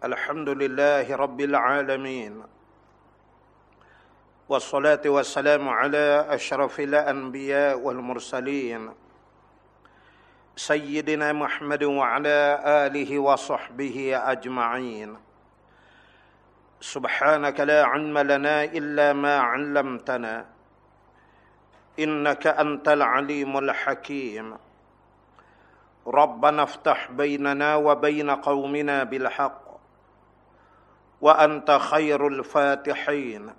الحمد لله رب العالمين والصلاة والسلام على أشرف الأنبياء والمرسلين سيدنا محمد وعلى آله وصحبه أجمعين. سبحانك لا علم لنا إلا ما علمتنا إنك أنت العليم الحكيم. ربنا افتح بيننا وبين قومنا بالحق وأنت خير الفاتحين.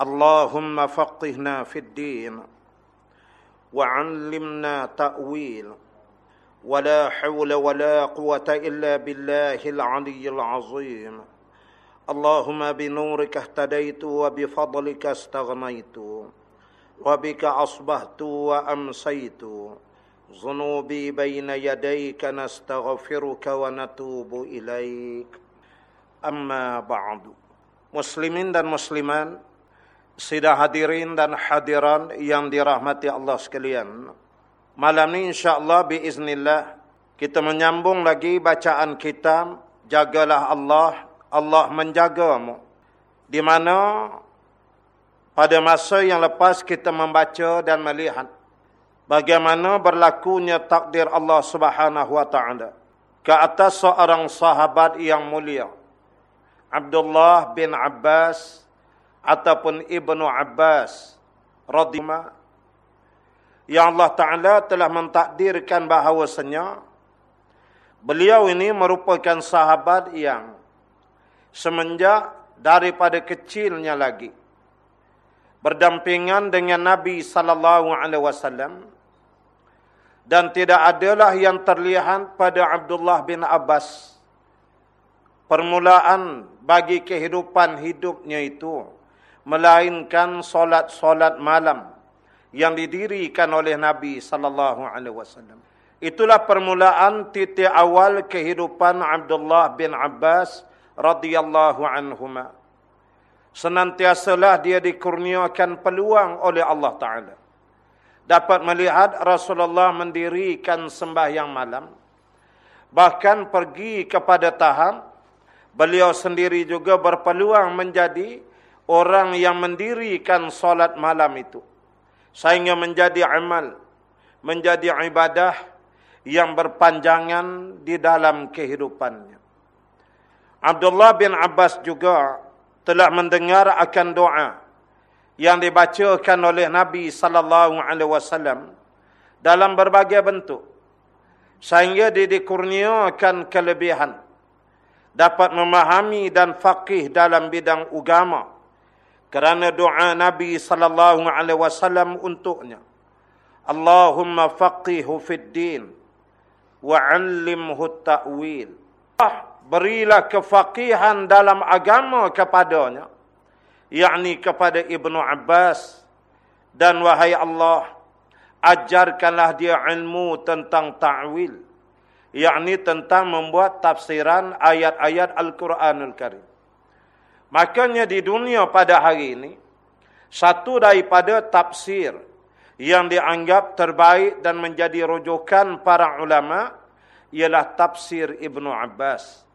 اللهم فقهنا في الدين وعلمنا تأويل. ولا حول ولا قوة إلا بالله العلي العظيم. اللهم بنورك اهتديت وبفضلك استغنيت. وبك أصبحت وأمسيت. ذنوبي بين يديك نستغفرك ونتوب إليك. amma ba'du. Muslimin dan musliman sidah hadirin dan hadiran yang dirahmati Allah sekalian. Malam ini insyaallah biiznillah kita menyambung lagi bacaan kita jagalah Allah Allah menjagamu. Di mana pada masa yang lepas kita membaca dan melihat bagaimana berlakunya takdir Allah Subhanahu wa taala ke atas seorang sahabat yang mulia. Abdullah bin Abbas ataupun Ibnu Abbas radhiyallahu yang Allah Taala telah mentakdirkan bahawasanya beliau ini merupakan sahabat yang semenjak daripada kecilnya lagi. Berdampingan dengan Nabi sallallahu alaihi wasallam. Dan tidak adalah yang terlihat pada Abdullah bin Abbas. Permulaan bagi kehidupan hidupnya itu melainkan solat-solat malam yang didirikan oleh Nabi sallallahu alaihi wasallam. Itulah permulaan titik awal kehidupan Abdullah bin Abbas radhiyallahu anhuma. Senantiasalah dia dikurniakan peluang oleh Allah taala. Dapat melihat Rasulullah mendirikan sembahyang malam. Bahkan pergi kepada tahap beliau sendiri juga berpeluang menjadi orang yang mendirikan solat malam itu. Sehingga menjadi amal, menjadi ibadah yang berpanjangan di dalam kehidupannya. Abdullah bin Abbas juga telah mendengar akan doa yang dibacakan oleh Nabi sallallahu alaihi wasallam dalam berbagai bentuk sehingga dia dikurniakan kelebihan dapat memahami dan faqih dalam bidang agama kerana doa Nabi sallallahu alaihi wasallam untuknya. Allahumma faqihu fid din wa 'allimhu ta'wil. Ah, berilah kefaqihan dalam agama kepadanya, yakni kepada Ibnu Abbas dan wahai Allah, ajarkanlah dia ilmu tentang ta'wil, yakni tentang membuat tafsiran ayat-ayat Al-Quranul Karim. Makanya di dunia pada hari ini, satu daripada tafsir yang dianggap terbaik dan menjadi rujukan para ulama ialah tafsir Ibnu Abbas.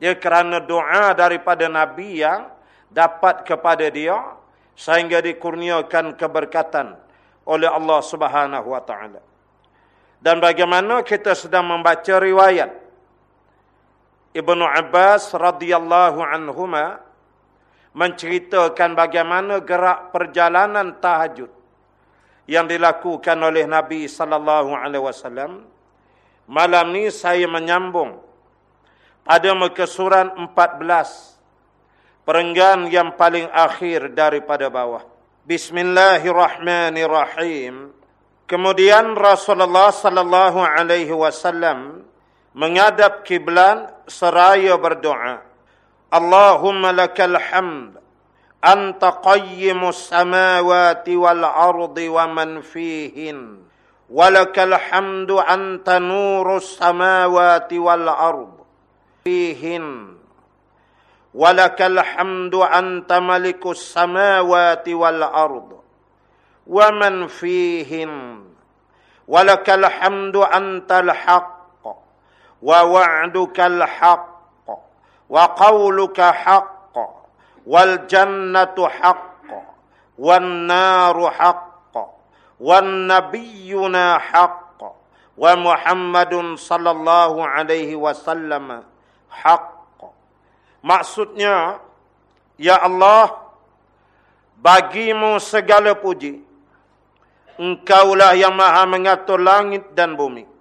Dia kerana doa daripada Nabi yang dapat kepada dia sehingga dikurniakan keberkatan oleh Allah Subhanahu wa taala. Dan bagaimana kita sedang membaca riwayat Ibnu Abbas radhiyallahu anhuma menceritakan bagaimana gerak perjalanan tahajud yang dilakukan oleh Nabi sallallahu alaihi wasallam. Malam ni saya menyambung pada muka surat 14 perenggan yang paling akhir daripada bawah. Bismillahirrahmanirrahim. Kemudian Rasulullah sallallahu alaihi wasallam menghadap kiblat seraya berdoa. Allahumma lakal hamd anta qayyimus samawati wal ardi wa man fihin. Walakal hamdu anta nurus samawati wal ard fihin. Walakal hamdu anta malikus samawati wal ardi ومن فيهن ولك الحمد انت الحق ووعدك الحق wa qawluka haqq wal jannatu haqq wan naru haqq wan nabiyyuna haqq wa muhammadun sallallahu alaihi wasallam haqq maksudnya ya Allah bagimu segala puji engkaulah yang maha mengatur langit dan bumi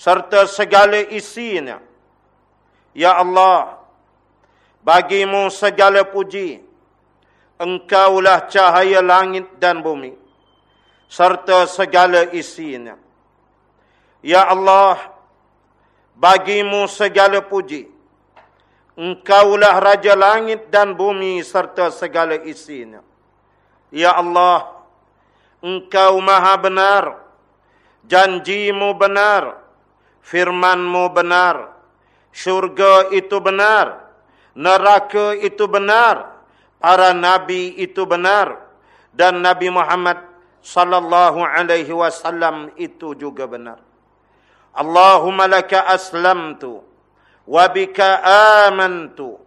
serta segala isinya. Ya Allah, bagimu segala puji. Engkaulah cahaya langit dan bumi. Serta segala isinya. Ya Allah, bagimu segala puji. Engkaulah Raja langit dan bumi serta segala isinya. Ya Allah, Engkau maha benar. Janjimu benar. Firmanmu benar, syurga itu benar, neraka itu benar, para nabi itu benar, dan Nabi Muhammad sallallahu alaihi wasallam itu juga benar. Allahumma laka aslamtu wa bika amantu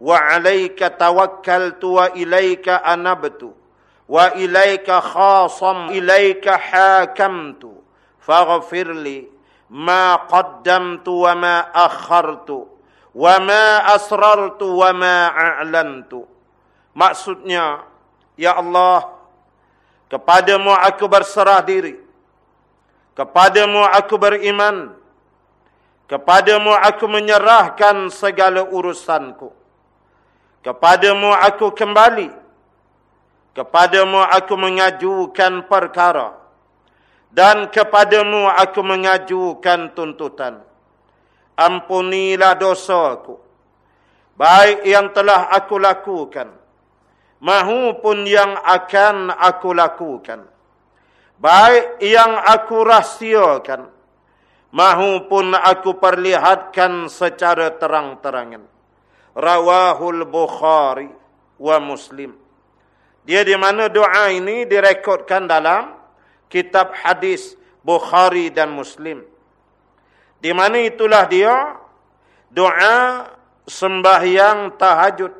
wa alayka tawakkaltu wa ilayka anabtu wa ilayka khasam ilayka hakamtu. Faghfir li ma qaddamtu wa ma akhartu. Wa ma asrartu wa ma a'lantu. Maksudnya ya Allah kepadamu aku berserah diri. Kepadamu aku beriman. Kepadamu aku menyerahkan segala urusanku. Kepadamu aku kembali kepadamu aku mengajukan perkara dan kepadamu aku mengajukan tuntutan. Ampunilah dosaku. Baik yang telah aku lakukan. Mahupun yang akan aku lakukan. Baik yang aku rahsiakan. Mahupun aku perlihatkan secara terang-terangan. Rawahul Bukhari wa Muslim. Dia di mana doa ini direkodkan dalam kitab hadis Bukhari dan Muslim. Di mana itulah dia doa sembahyang tahajud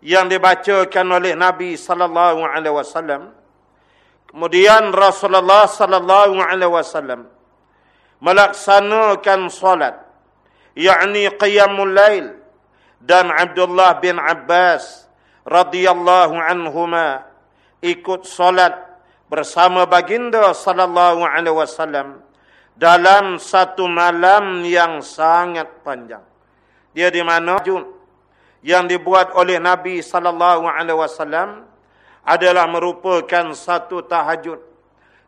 yang dibacakan oleh Nabi sallallahu alaihi wasallam. Kemudian Rasulullah sallallahu alaihi wasallam melaksanakan salat yakni qiyamul lail dan Abdullah bin Abbas radhiyallahu anhuma ikut salat bersama baginda sallallahu alaihi wasallam dalam satu malam yang sangat panjang. Dia di mana yang dibuat oleh Nabi sallallahu alaihi wasallam adalah merupakan satu tahajud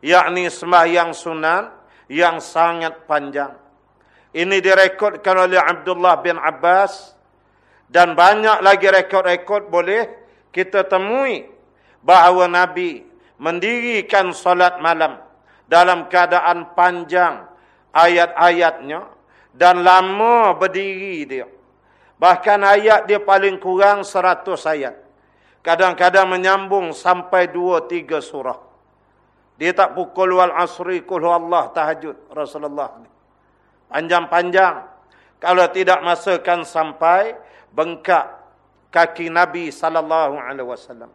yakni sembahyang sunat yang sangat panjang. Ini direkodkan oleh Abdullah bin Abbas dan banyak lagi rekod-rekod boleh kita temui bahawa Nabi mendirikan solat malam dalam keadaan panjang ayat-ayatnya dan lama berdiri dia. Bahkan ayat dia paling kurang seratus ayat. Kadang-kadang menyambung sampai dua tiga surah. Dia tak pukul wal asri kulhu Allah tahajud Rasulullah. Panjang-panjang. Kalau tidak masakan sampai bengkak kaki Nabi sallallahu alaihi wasallam.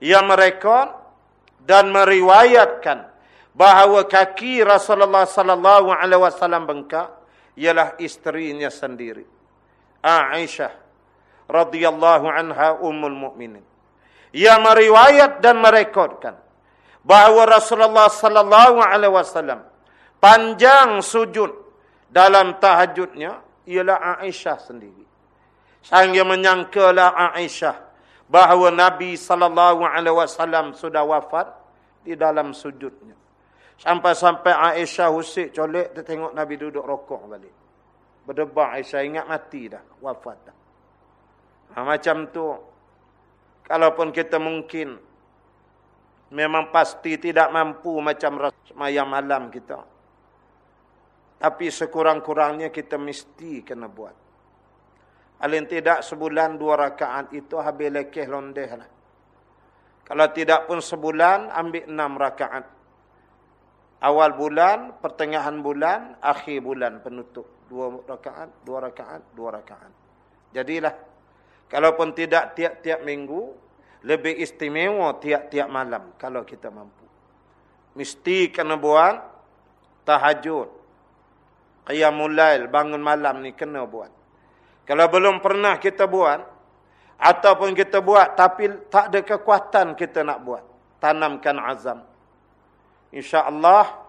Yang mereka dan meriwayatkan bahawa kaki Rasulullah sallallahu alaihi wasallam bengkak ialah isterinya sendiri Aisyah radhiyallahu anha ummul mukminin ia meriwayat dan merekodkan bahawa Rasulullah sallallahu alaihi wasallam panjang sujud dalam tahajudnya ialah Aisyah sendiri sehingga menyangkalah Aisyah bahawa Nabi sallallahu alaihi wasallam sudah wafat di dalam sujudnya. Sampai-sampai Aisyah usik colek dia tengok Nabi duduk rokok balik. Berdebar Aisyah ingat mati dah, wafat dah. Ha, macam tu kalaupun kita mungkin memang pasti tidak mampu macam semayang malam kita. Tapi sekurang-kurangnya kita mesti kena buat. Paling tidak sebulan dua rakaat itu habis lekeh londeh lah. Kalau tidak pun sebulan ambil enam rakaat. Awal bulan, pertengahan bulan, akhir bulan penutup. Dua rakaat, dua rakaat, dua rakaat. Jadilah. Kalaupun tidak tiap-tiap minggu, lebih istimewa tiap-tiap malam kalau kita mampu. Mesti kena buat tahajud. Qiyamul lail, bangun malam ni kena buat. Kalau belum pernah kita buat, ataupun kita buat tapi tak ada kekuatan kita nak buat. Tanamkan azam. InsyaAllah,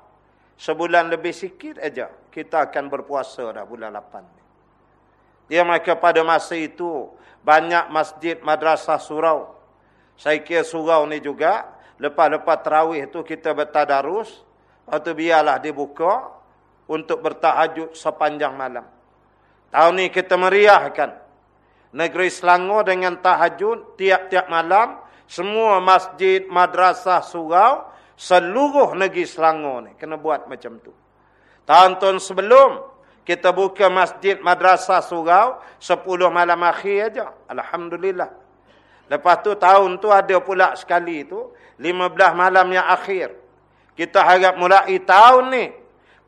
sebulan lebih sikit aja kita akan berpuasa dah bulan 8 Dia maka pada masa itu banyak masjid madrasah surau. Saya kira surau ni juga lepas-lepas tarawih tu kita bertadarus, atau biarlah dibuka untuk bertahajud sepanjang malam. Tahun ni kita meriahkan negeri Selangor dengan tahajud tiap-tiap malam, semua masjid, madrasah, surau, seluruh negeri Selangor ni kena buat macam tu. Tahun-tahun sebelum kita buka masjid madrasah surau 10 malam akhir aja. Alhamdulillah. Lepas tu tahun tu ada pula sekali tu 15 malam yang akhir. Kita harap mulai tahun ni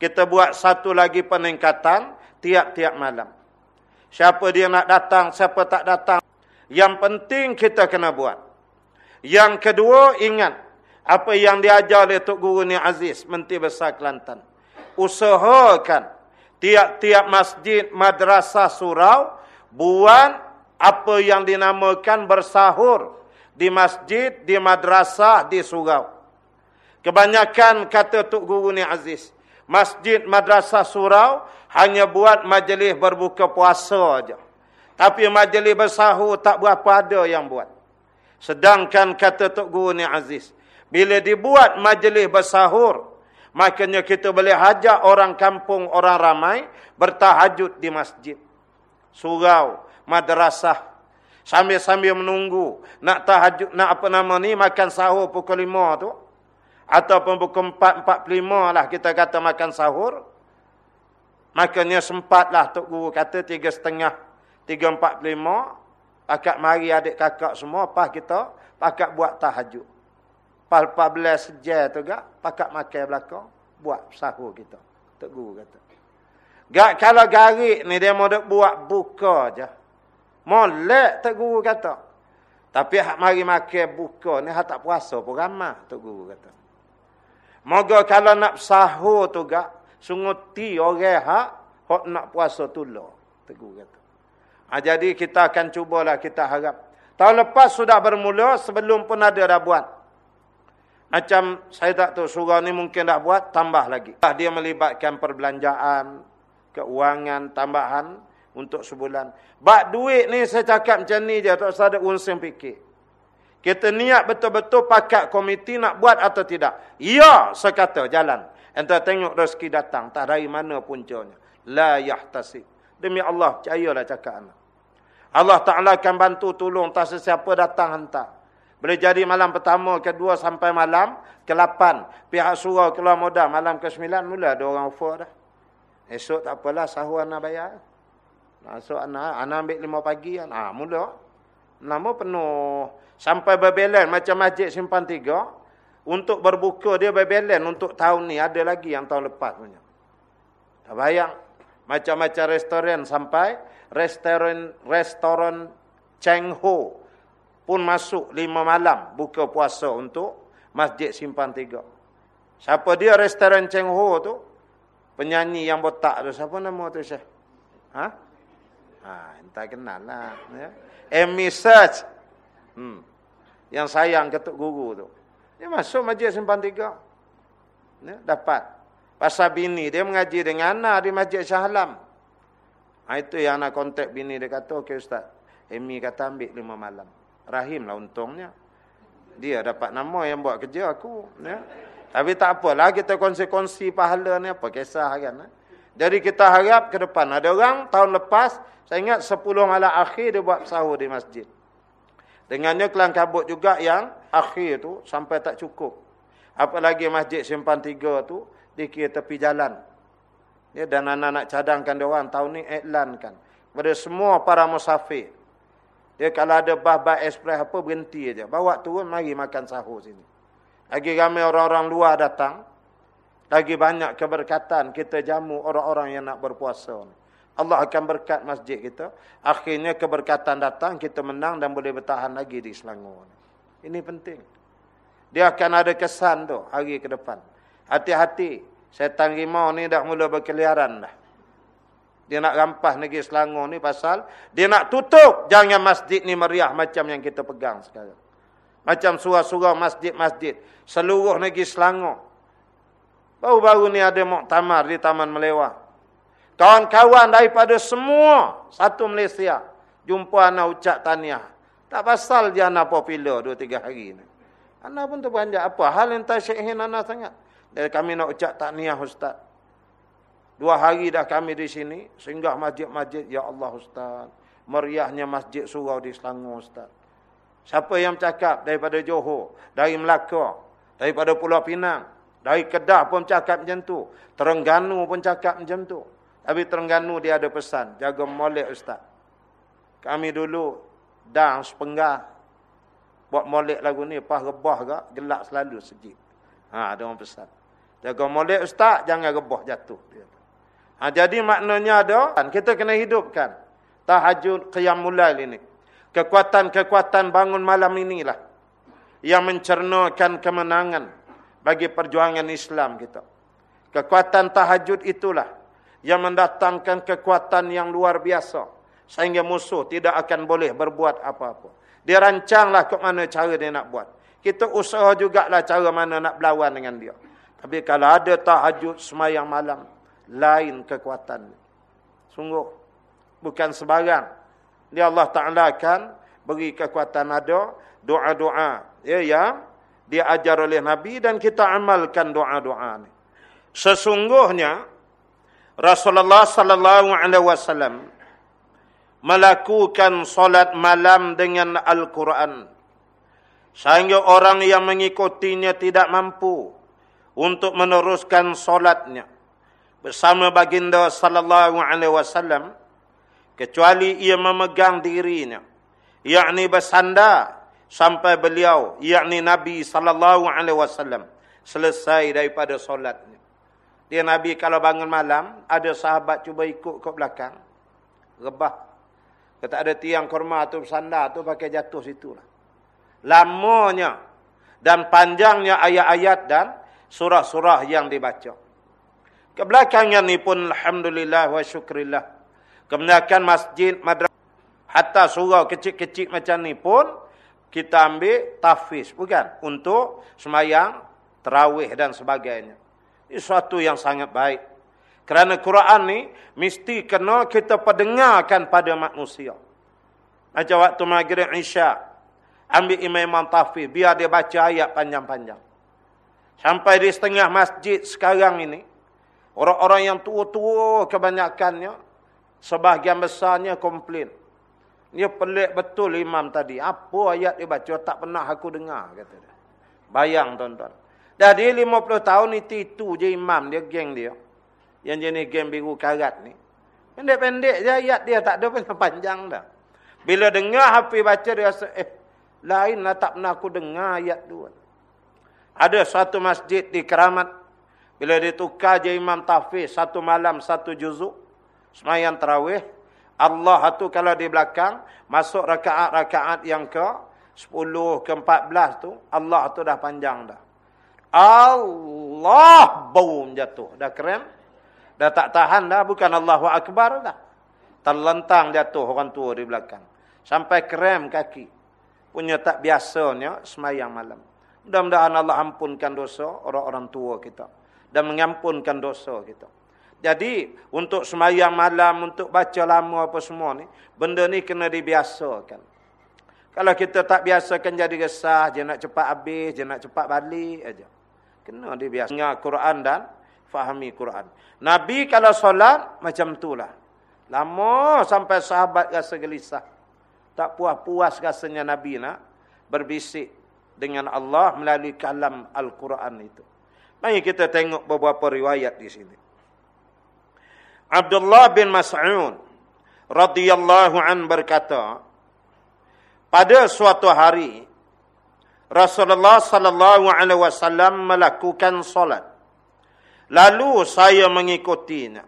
kita buat satu lagi peningkatan tiap-tiap malam. Siapa dia nak datang, siapa tak datang. Yang penting kita kena buat. Yang kedua ingat apa yang diajar oleh Tok Guru ni Aziz, Menteri Besar Kelantan. Usahakan tiap-tiap masjid, madrasah, surau, buat apa yang dinamakan bersahur di masjid, di madrasah, di surau. Kebanyakan kata Tok Guru ni Aziz, masjid, madrasah, surau hanya buat majlis berbuka puasa aja. Tapi majlis bersahur tak berapa ada yang buat. Sedangkan kata Tok Guru ni Aziz, bila dibuat majlis bersahur, Makanya kita boleh hajak orang kampung, orang ramai bertahajud di masjid. Surau, madrasah. Sambil-sambil menunggu. Nak tahajud, nak apa nama ni, makan sahur pukul lima tu. Ataupun pukul empat, empat lima lah kita kata makan sahur. Makanya sempatlah Tok Guru kata tiga setengah, tiga empat lima. Pakat mari adik kakak semua, pas kita, pakat buat tahajud. Pal 14 sejak tu gak pakat makan belakang buat sahur kita. Tok guru kata. Gak kalau garik ni dia mau buat buka aja. Molek tok guru kata. Tapi hak mari makan buka ni hak tak puasa pun ramah tok guru kata. Moga kalau nak sahur tu gak sunguti orang hak hak nak puasa tu lo. Tok guru kata. Ha, jadi kita akan cubalah kita harap. Tahun lepas sudah bermula sebelum pun ada dah buat. Macam saya tak tahu surau ni mungkin dah buat, tambah lagi. Dia melibatkan perbelanjaan, keuangan, tambahan untuk sebulan. Bak duit ni saya cakap macam ni je, tak usah ada unsur fikir. Kita niat betul-betul pakat komiti nak buat atau tidak. Ya, saya kata jalan. Entah tengok rezeki datang, tak dari mana puncanya. La yahtasib. Demi Allah, percayalah cakap anak. Allah Ta'ala akan bantu tolong, tak sesiapa datang hantar. Boleh jadi malam pertama, kedua sampai malam ke-8. Pihak surau keluar modal. Malam ke-9 mula ada orang offer dah. Esok tak apalah sahur anak bayar. Esok anak, anak ambil lima pagi. Ah, mula. Nama penuh. Sampai berbelen macam masjid simpan tiga. Untuk berbuka dia berbelen untuk tahun ni. Ada lagi yang tahun lepas punya. Tak bayang. Macam-macam restoran sampai restoran restoran Cheng Ho pun masuk lima malam buka puasa untuk Masjid Simpan Tiga. Siapa dia restoran Cheng Ho tu? Penyanyi yang botak tu. Siapa nama tu Syekh? Ha? Ha, entah kenal lah. Ya. Amy Search. Hmm. Yang sayang ketuk guru tu. Dia masuk Masjid Simpan Tiga. Ya, dapat. Pasal bini dia mengaji dengan anak di Masjid Syahlam. Ha, itu yang nak kontak bini dia kata, okey Ustaz. Amy kata ambil lima malam. Rahim lah untungnya. Dia dapat nama yang buat kerja aku. Ya. Tapi tak apalah kita kongsi-kongsi pahala ni apa kisah kan. Eh. Jadi kita harap ke depan. Ada orang tahun lepas, saya ingat 10 malam akhir dia buat sahur di masjid. Dengannya kelang kabut juga yang akhir tu sampai tak cukup. Apalagi masjid simpan tiga tu, dikira tepi jalan. Ya, dan anak-anak cadangkan dia orang tahun ni iklankan. Kepada semua para musafir. Dia kalau ada bah-bah ekspres apa berhenti aja. Bawa turun mari makan sahur sini. Lagi ramai orang-orang luar datang. Lagi banyak keberkatan kita jamu orang-orang yang nak berpuasa. Allah akan berkat masjid kita. Akhirnya keberkatan datang, kita menang dan boleh bertahan lagi di Selangor. Ini penting. Dia akan ada kesan tu hari ke depan. Hati-hati. Setan rimau ni dah mula berkeliaran dah. Dia nak rampas negeri Selangor ni pasal dia nak tutup jangan masjid ni meriah macam yang kita pegang sekarang. Macam surah-surah masjid-masjid seluruh negeri Selangor. Baru-baru ni ada muktamar di Taman Melewah. Kawan-kawan daripada semua satu Malaysia jumpa anak ucap taniah. Tak pasal dia anak popular dua tiga hari ni. Anak pun terperanjat apa hal yang tak syekhin anak sangat. Dari kami nak ucap taniah ustaz. Dua hari dah kami di sini singgah masjid-masjid ya Allah ustaz. Meriahnya masjid surau di Selangor ustaz. Siapa yang cakap daripada Johor, dari Melaka, daripada Pulau Pinang, dari Kedah pun cakap macam tu. Terengganu pun cakap macam tu. Tapi Terengganu dia ada pesan. Jaga molek ustaz. Kami dulu dang sepenggah. Buat molek lagu ni. Pas rebah ke. Gelak selalu sejik. Ha, ada orang pesan. Jaga molek ustaz. Jangan rebah jatuh. Ha, jadi maknanya ada. Kita kena hidupkan. Tahajud qiyam mulai ini. Kekuatan-kekuatan bangun malam inilah. Yang mencernakan kemenangan. Bagi perjuangan Islam kita. Kekuatan tahajud itulah yang mendatangkan kekuatan yang luar biasa sehingga musuh tidak akan boleh berbuat apa-apa. Dia rancanglah ke mana cara dia nak buat. Kita usaha jugalah cara mana nak berlawan dengan dia. Tapi kalau ada tahajud semayang malam, lain kekuatan. Sungguh, bukan sebarang. Dia Allah Ta'ala akan beri kekuatan ada, doa-doa. Ya, yang dia ajar oleh Nabi dan kita amalkan doa-doa ni. Sesungguhnya, Rasulullah sallallahu alaihi wasallam melakukan solat malam dengan Al-Quran. Sehingga orang yang mengikutinya tidak mampu untuk meneruskan solatnya. Bersama baginda sallallahu alaihi wasallam. Kecuali ia memegang dirinya. Yakni bersandar sampai beliau. Yakni Nabi sallallahu alaihi wasallam. Selesai daripada solatnya. Dia Nabi kalau bangun malam, ada sahabat cuba ikut ke belakang. Rebah. Kata ada tiang korma tu sandar tu pakai jatuh situ lah. Lamanya dan panjangnya ayat-ayat dan surah-surah yang dibaca. Kebelakangan ni pun Alhamdulillah wa syukrillah. Kebanyakan masjid, madrasah, hatta surau kecil-kecil macam ni pun, kita ambil tafis. Bukan? Untuk semayang, terawih dan sebagainya. Ini suatu yang sangat baik. Kerana Quran ni mesti kena kita pendengarkan pada manusia. Macam waktu maghrib Isya. Ambil imam tafiz. Biar dia baca ayat panjang-panjang. Sampai di setengah masjid sekarang ini. Orang-orang yang tua-tua kebanyakannya. Sebahagian besarnya komplain. Dia pelik betul imam tadi. Apa ayat dia baca tak pernah aku dengar. Kata dia. Bayang tuan-tuan. Dah dia 50 tahun ni itu je imam dia geng dia. Yang jenis geng biru karat ni. Pendek-pendek je ayat dia tak ada panjang, panjang dah. Bila dengar Hafiz baca dia rasa eh lain lah tak pernah aku dengar ayat dua. Ada satu masjid di Keramat. Bila ditukar je imam tahfiz satu malam satu juzuk. Semayang terawih. Allah tu kalau di belakang masuk rakaat-rakaat yang ke 10 ke 14 tu Allah tu dah panjang dah. Allah boom jatuh. Dah keren. Dah tak tahan dah. Bukan Allahu Akbar dah. Terlentang jatuh orang tua di belakang. Sampai krem kaki. Punya tak biasanya semayang malam. Mudah-mudahan Allah ampunkan dosa orang-orang tua kita. Dan mengampunkan dosa kita. Jadi untuk semayang malam, untuk baca lama apa semua ni. Benda ni kena dibiasakan. Kalau kita tak biasakan jadi resah. Dia nak cepat habis, dia nak cepat balik aja. Kena dia biasa dengar Quran dan fahami Quran. Nabi kalau solat macam itulah. Lama sampai sahabat rasa gelisah. Tak puas-puas rasanya Nabi nak berbisik dengan Allah melalui kalam Al-Quran itu. Mari kita tengok beberapa riwayat di sini. Abdullah bin Mas'ud radhiyallahu an berkata, pada suatu hari Rasulullah sallallahu alaihi wasallam melakukan solat. Lalu saya mengikutinya.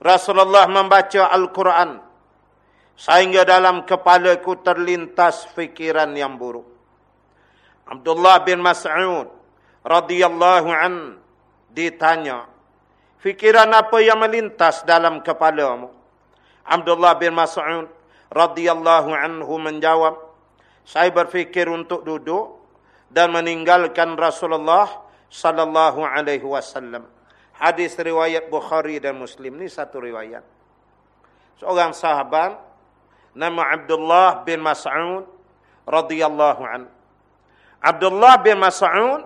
Rasulullah membaca Al-Quran. Sehingga dalam kepalaku terlintas fikiran yang buruk. Abdullah bin Mas'ud radhiyallahu an ditanya, fikiran apa yang melintas dalam kepalamu? Abdullah bin Mas'ud radhiyallahu anhu menjawab, saya berfikir untuk duduk dan meninggalkan Rasulullah sallallahu alaihi wasallam. Hadis riwayat Bukhari dan Muslim ni satu riwayat. Seorang sahabat nama Abdullah bin Mas'ud radhiyallahu an. Abdullah bin Mas'ud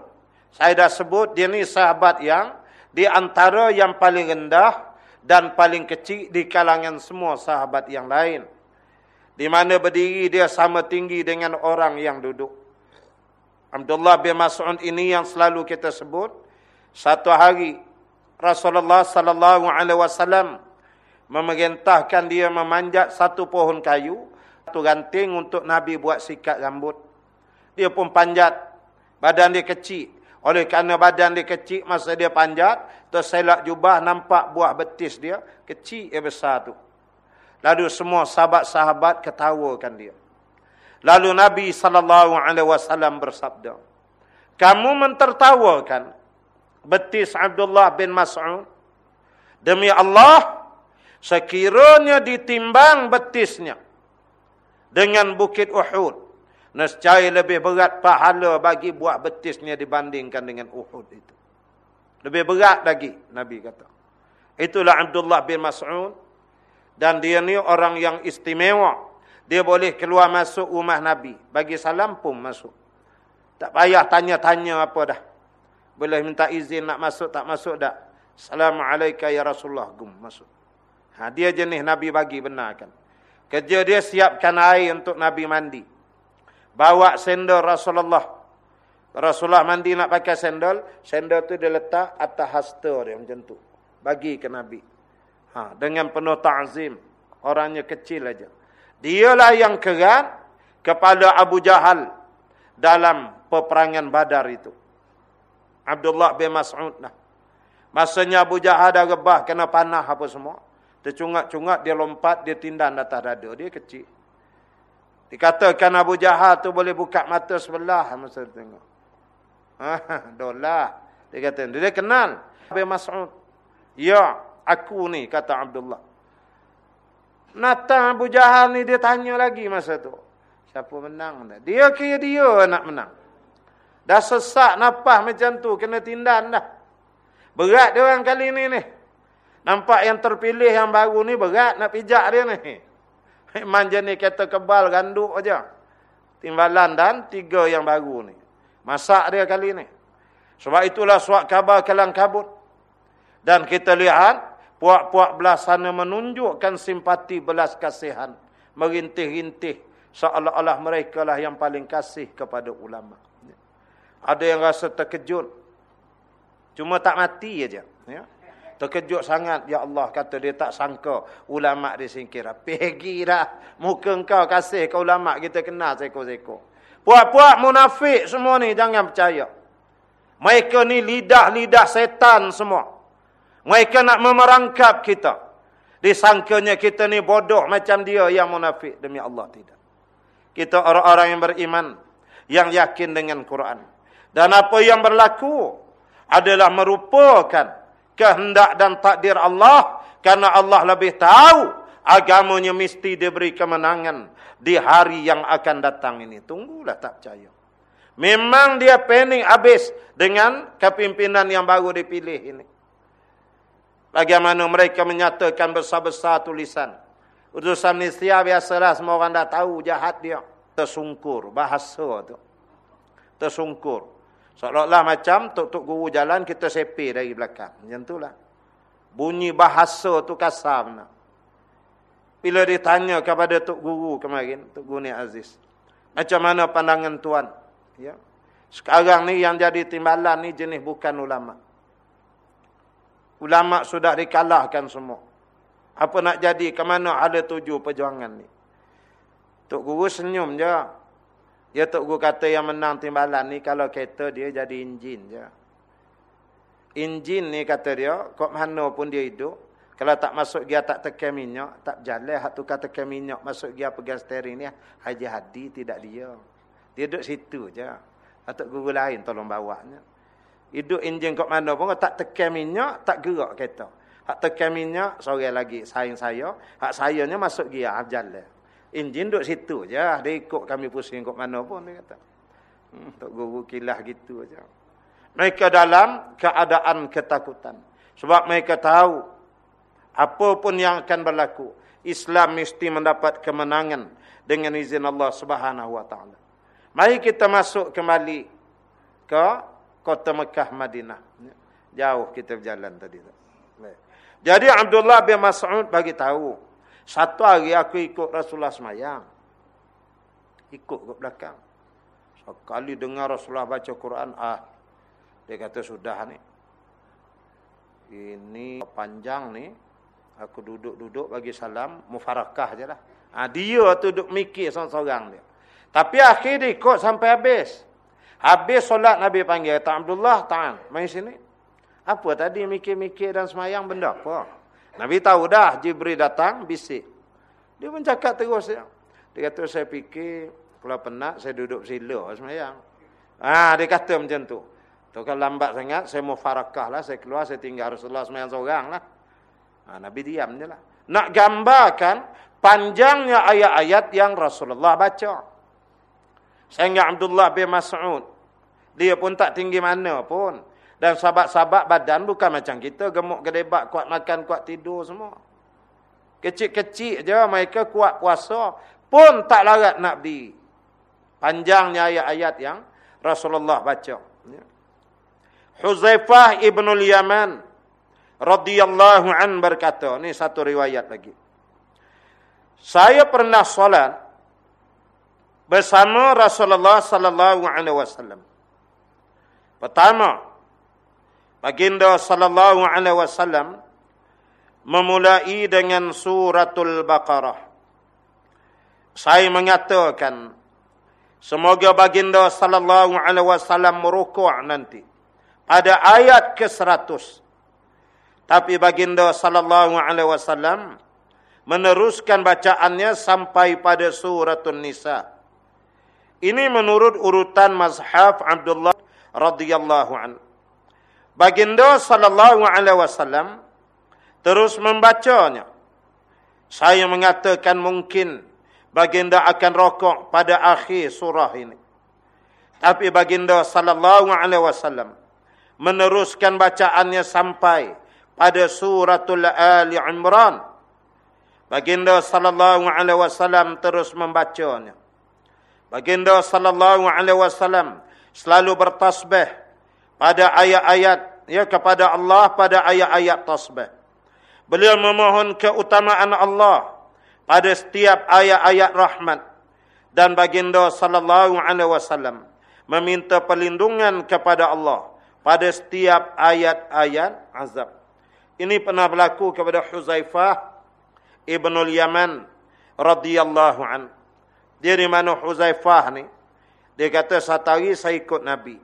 saya dah sebut dia ni sahabat yang di antara yang paling rendah dan paling kecil di kalangan semua sahabat yang lain. Di mana berdiri dia sama tinggi dengan orang yang duduk. Abdullah bin Mas'ud ini yang selalu kita sebut satu hari Rasulullah sallallahu alaihi wasallam memerintahkan dia memanjat satu pohon kayu, satu ranting untuk Nabi buat sikat rambut. Dia pun panjat, badan dia kecil. Oleh kerana badan dia kecil, masa dia panjat, terselak jubah, nampak buah betis dia, kecil yang besar tu. Lalu semua sahabat-sahabat ketawakan dia. Lalu Nabi SAW bersabda, Kamu mentertawakan betis Abdullah bin Mas'ud? Demi Allah, Sekiranya ditimbang betisnya dengan bukit Uhud, nescaya lebih berat pahala bagi buah betisnya dibandingkan dengan Uhud itu. Lebih berat lagi, Nabi kata. Itulah Abdullah bin Mas'ud. Dan dia ni orang yang istimewa. Dia boleh keluar masuk rumah Nabi. Bagi salam pun masuk. Tak payah tanya-tanya apa dah. Boleh minta izin nak masuk, tak masuk dah. Assalamualaikum ya Rasulullah. Gum, masuk. Ha, dia jenis Nabi bagi benarkan. Kerja dia siapkan air untuk Nabi mandi. Bawa sendal Rasulullah. Rasulullah mandi nak pakai sendal. Sendal tu dia letak atas hasta dia macam tu. Bagi ke Nabi. Ha, dengan penuh ta'zim. Orangnya kecil aja. Dialah yang kerat kepada Abu Jahal. Dalam peperangan badar itu. Abdullah bin Mas'ud lah. Masanya Abu Jahal dah rebah kena panah apa semua. Tercungak-cungak dia lompat, dia tindan atas dada. Dia kecil. Dikatakan Abu Jahal tu boleh buka mata sebelah masa dia tengok. Ha, dolah. Dia kata, dia kenal. Abu Mas'ud. Ya, aku ni, kata Abdullah. Natang Abu Jahal ni dia tanya lagi masa tu. Siapa menang? Dia kira dia nak menang. Dah sesak nafas macam tu, kena tindan dah. Berat dia orang kali ni ni. Nampak yang terpilih yang baru ni berat nak pijak dia ni. Memang jenis kereta kebal ganduk aja. Timbalan dan tiga yang baru ni. Masak dia kali ni. Sebab itulah suat kabar kalang kabut. Dan kita lihat, puak-puak belah sana menunjukkan simpati belas kasihan. Merintih-rintih. Seolah-olah mereka lah yang paling kasih kepada ulama. Ada yang rasa terkejut. Cuma tak mati aja. Ya. Terkejut sangat. Ya Allah kata dia tak sangka ulama' disingkir. Pergi dah. Muka engkau kasih ke ulama' kita kenal seko-seko. Puak-puak munafik semua ni jangan percaya. Mereka ni lidah-lidah setan semua. Mereka nak memerangkap kita. Disangkanya kita ni bodoh macam dia yang munafik. Demi Allah tidak. Kita orang-orang yang beriman. Yang yakin dengan Quran. Dan apa yang berlaku adalah merupakan kehendak dan takdir Allah karena Allah lebih tahu agamanya mesti diberi kemenangan di hari yang akan datang ini tunggulah tak percaya memang dia pening habis dengan kepimpinan yang baru dipilih ini bagaimana mereka menyatakan besar-besar tulisan utusan Nisya biasalah semua orang dah tahu jahat dia tersungkur bahasa tu tersungkur Seolah-olah macam tok-tok guru jalan kita sepi dari belakang. Macam itulah. Bunyi bahasa tu kasar benar. Bila ditanya kepada tok guru kemarin, tok guru ni Aziz. Macam mana pandangan tuan? Ya. Sekarang ni yang jadi timbalan ni jenis bukan ulama. Ulama sudah dikalahkan semua. Apa nak jadi? Kemana ada tuju perjuangan ni? Tok guru senyum je. Ya Tok Guru kata yang menang timbalan ni kalau kereta dia jadi enjin je. Enjin ni kata dia, kok mana pun dia hidup. Kalau tak masuk dia tak tekan minyak, tak jalan hak tukar tekan minyak masuk dia pegang steering ni, Haji Hadi tidak dia. Dia duduk situ je. Atuk guru lain tolong bawanya. Hidup enjin kat mana pun tak tekan minyak, tak gerak kereta. Hak tekan minyak, sore lagi saing saya. Hak sayanya masuk dia jalan. Enjin duduk situ je. Dia ikut kami pusing kat mana pun dia kata. Hmm, Tok guru kilah gitu aja. Mereka dalam keadaan ketakutan. Sebab mereka tahu Apapun yang akan berlaku, Islam mesti mendapat kemenangan dengan izin Allah Subhanahu wa taala. Mari kita masuk kembali ke kota Mekah Madinah. Jauh kita berjalan tadi. Jadi Abdullah bin Mas'ud bagi tahu, satu hari aku ikut Rasulullah semayang. Ikut ke belakang. Sekali dengar Rasulullah baca Quran, ah dia kata sudah ni. Ini panjang ni, Aku duduk-duduk bagi salam, mufarakah je lah. Ha, dia tu duduk mikir seorang-seorang dia. Tapi akhir dia ikut sampai habis. Habis solat Nabi panggil, kata Abdullah, ta'an, main sini. Apa tadi mikir-mikir dan semayang benda apa? Nabi tahu dah, Jibril datang, bisik. Dia pun cakap terus dia. Dia kata, saya fikir, kalau penat, saya duduk sila semayang. Ah, dia kata macam tu. Tu kalau lambat sangat, saya mau farakah lah, saya keluar, saya tinggal Rasulullah semayang seorang lah. Ha, Nabi diam je lah. Nak gambarkan panjangnya ayat-ayat yang Rasulullah baca. Sehingga Abdullah bin Mas'ud. Dia pun tak tinggi mana pun. Dan sahabat-sahabat badan bukan macam kita. Gemuk gedebak, kuat makan, kuat tidur semua. Kecil-kecil je mereka kuat puasa. Pun tak larat nak berdiri. Panjangnya ayat-ayat yang Rasulullah baca. Ya. Huzaifah ibnul Yaman radhiyallahu an berkata, ini satu riwayat lagi. Saya pernah solat bersama Rasulullah sallallahu alaihi wasallam. Pertama, baginda sallallahu alaihi wasallam memulai dengan suratul Baqarah. Saya mengatakan semoga baginda sallallahu alaihi wasallam merukuk nanti pada ayat ke-100. Tapi baginda sallallahu alaihi wasallam meneruskan bacaannya sampai pada suratul nisa. Ini menurut urutan mazhab Abdullah radhiyallahu an. Baginda sallallahu alaihi wasallam terus membacanya. Saya mengatakan mungkin baginda akan rokok pada akhir surah ini. Tapi baginda sallallahu alaihi wasallam meneruskan bacaannya sampai pada suratul Ali Imran. Baginda sallallahu alaihi wasallam terus membacanya. Baginda sallallahu alaihi wasallam selalu bertasbih pada ayat-ayat ya kepada Allah pada ayat-ayat tasbih. Beliau memohon keutamaan Allah pada setiap ayat-ayat rahmat dan baginda sallallahu alaihi wasallam meminta perlindungan kepada Allah pada setiap ayat-ayat azab. Ini pernah berlaku kepada Huzaifah Ibnul Yaman radhiyallahu an. Dia di mana Huzaifah ni? Dia kata satu hari saya ikut Nabi.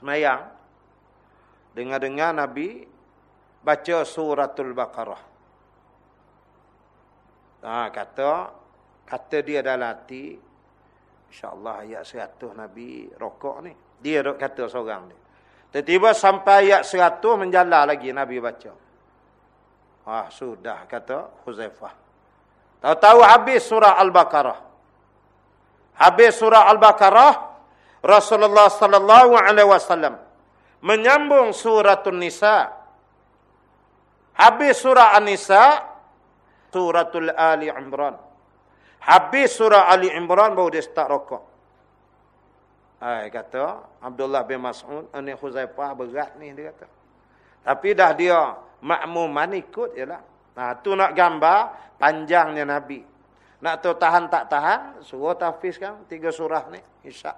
Semayang. Dengar-dengar Nabi baca suratul Baqarah. Ha, kata kata dia dalam hati insya-Allah ayat 100 Nabi rokok ni. Dia kata seorang ni. Tiba-tiba sampai ayat 100 menjala lagi Nabi baca. Ah sudah kata Huzaifah. Tahu-tahu habis surah Al-Baqarah. Habis surah Al-Baqarah Rasulullah sallallahu alaihi wasallam menyambung suratul Nisa. Habis surah An-Nisa suratul Ali Imran. Habis surah Ali Imran baru dia start rokok. Hai kata Abdullah bin Mas'ud ini Huzaifah berat ni dia kata. Tapi dah dia makmuman ikut jelah. Nah tu nak gambar panjangnya Nabi. Nak tahu tahan tak tahan, suruh tahfiz kan tiga surah ni Isya.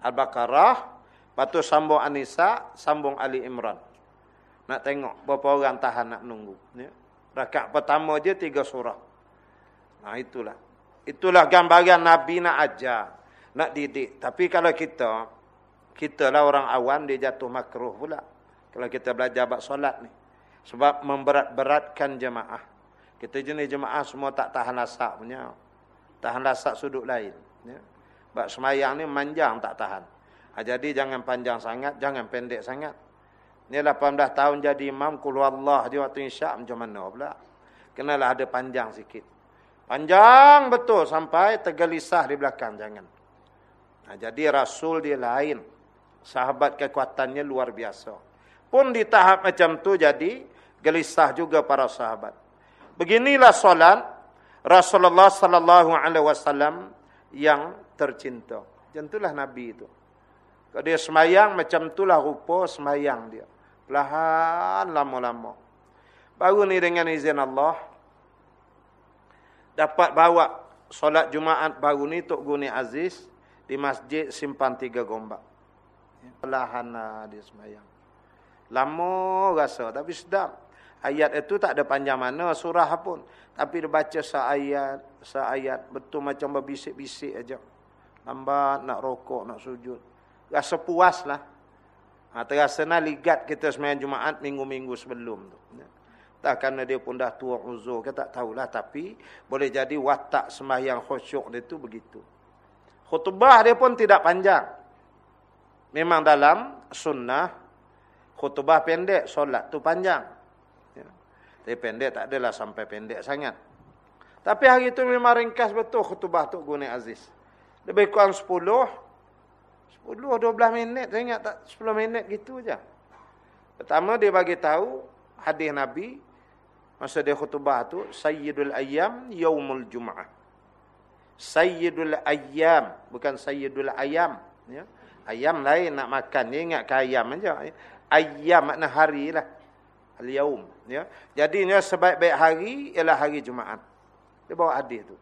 Al-Baqarah, patu sambung An-Nisa, sambung Ali Imran. Nak tengok berapa orang tahan nak menunggu. Ya. Rakaat pertama je tiga surah. Nah itulah. Itulah gambaran Nabi nak ajar nak didik. Tapi kalau kita, kita lah orang awam, dia jatuh makruh pula. Kalau kita belajar bab solat ni. Sebab memberat-beratkan jemaah. Kita jenis jemaah semua tak tahan lasak punya. Tahan lasak sudut lain. Ya. Sebab semayang ni manjang tak tahan. Ha, jadi jangan panjang sangat, jangan pendek sangat. Ni 18 tahun jadi imam, kulu Allah di waktu isyak macam mana pula. Kenalah ada panjang sikit. Panjang betul sampai tergelisah di belakang, jangan. Ha, jadi Rasul dia lain. Sahabat kekuatannya luar biasa. Pun di tahap macam tu jadi gelisah juga para sahabat. Beginilah solat Rasulullah sallallahu alaihi wasallam yang tercinta. Jantulah Nabi itu. Kalau dia semayang macam itulah rupa semayang dia. Perlahan lama-lama. Baru ni dengan izin Allah dapat bawa solat Jumaat baru ni Tok Guni Aziz di Masjid Simpan Tiga Gombak. Perlahan lah dia semayang. Lama rasa tapi sedap. Ayat itu tak ada panjang mana surah pun. Tapi dia baca seayat, seayat. Betul macam berbisik-bisik aja. Lambat nak rokok, nak sujud. Rasa puas lah. Ha, terasa nak ligat kita semayang Jumaat minggu-minggu sebelum tu. Ya. Tak kerana dia pun dah tua uzur. Kita tak tahulah. Tapi boleh jadi watak semayang khusyuk dia tu begitu. Khutbah dia pun tidak panjang. Memang dalam sunnah. Khutbah pendek, solat tu panjang. Tapi pendek tak adalah sampai pendek sangat. Tapi hari itu memang ringkas betul khutbah Tok Guni Aziz. Lebih kurang 10, 10, 12 minit. Saya ingat tak 10 minit gitu je. Pertama dia bagi tahu hadis Nabi. Masa dia khutbah tu. Sayyidul Ayyam Yawmul Jum'ah. Sayyidul Ayyam. Bukan Sayyidul Ayyam. Ya. Ayam lain nak makan. Dia ingat ke ayam saja. Ayam makna hari lah. Al-yaum ya. Jadinya sebaik-baik hari ialah hari Jumaat. Dia bawa hadis tu.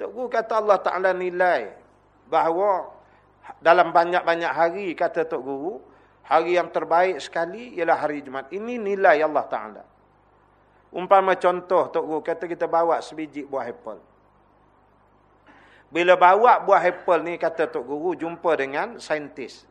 Tok guru kata Allah Taala nilai bahawa dalam banyak-banyak hari kata tok guru hari yang terbaik sekali ialah hari Jumaat. Ini nilai Allah Taala. Umpama contoh tok guru kata kita bawa sebiji buah apple. Bila bawa buah apple ni kata tok guru jumpa dengan saintis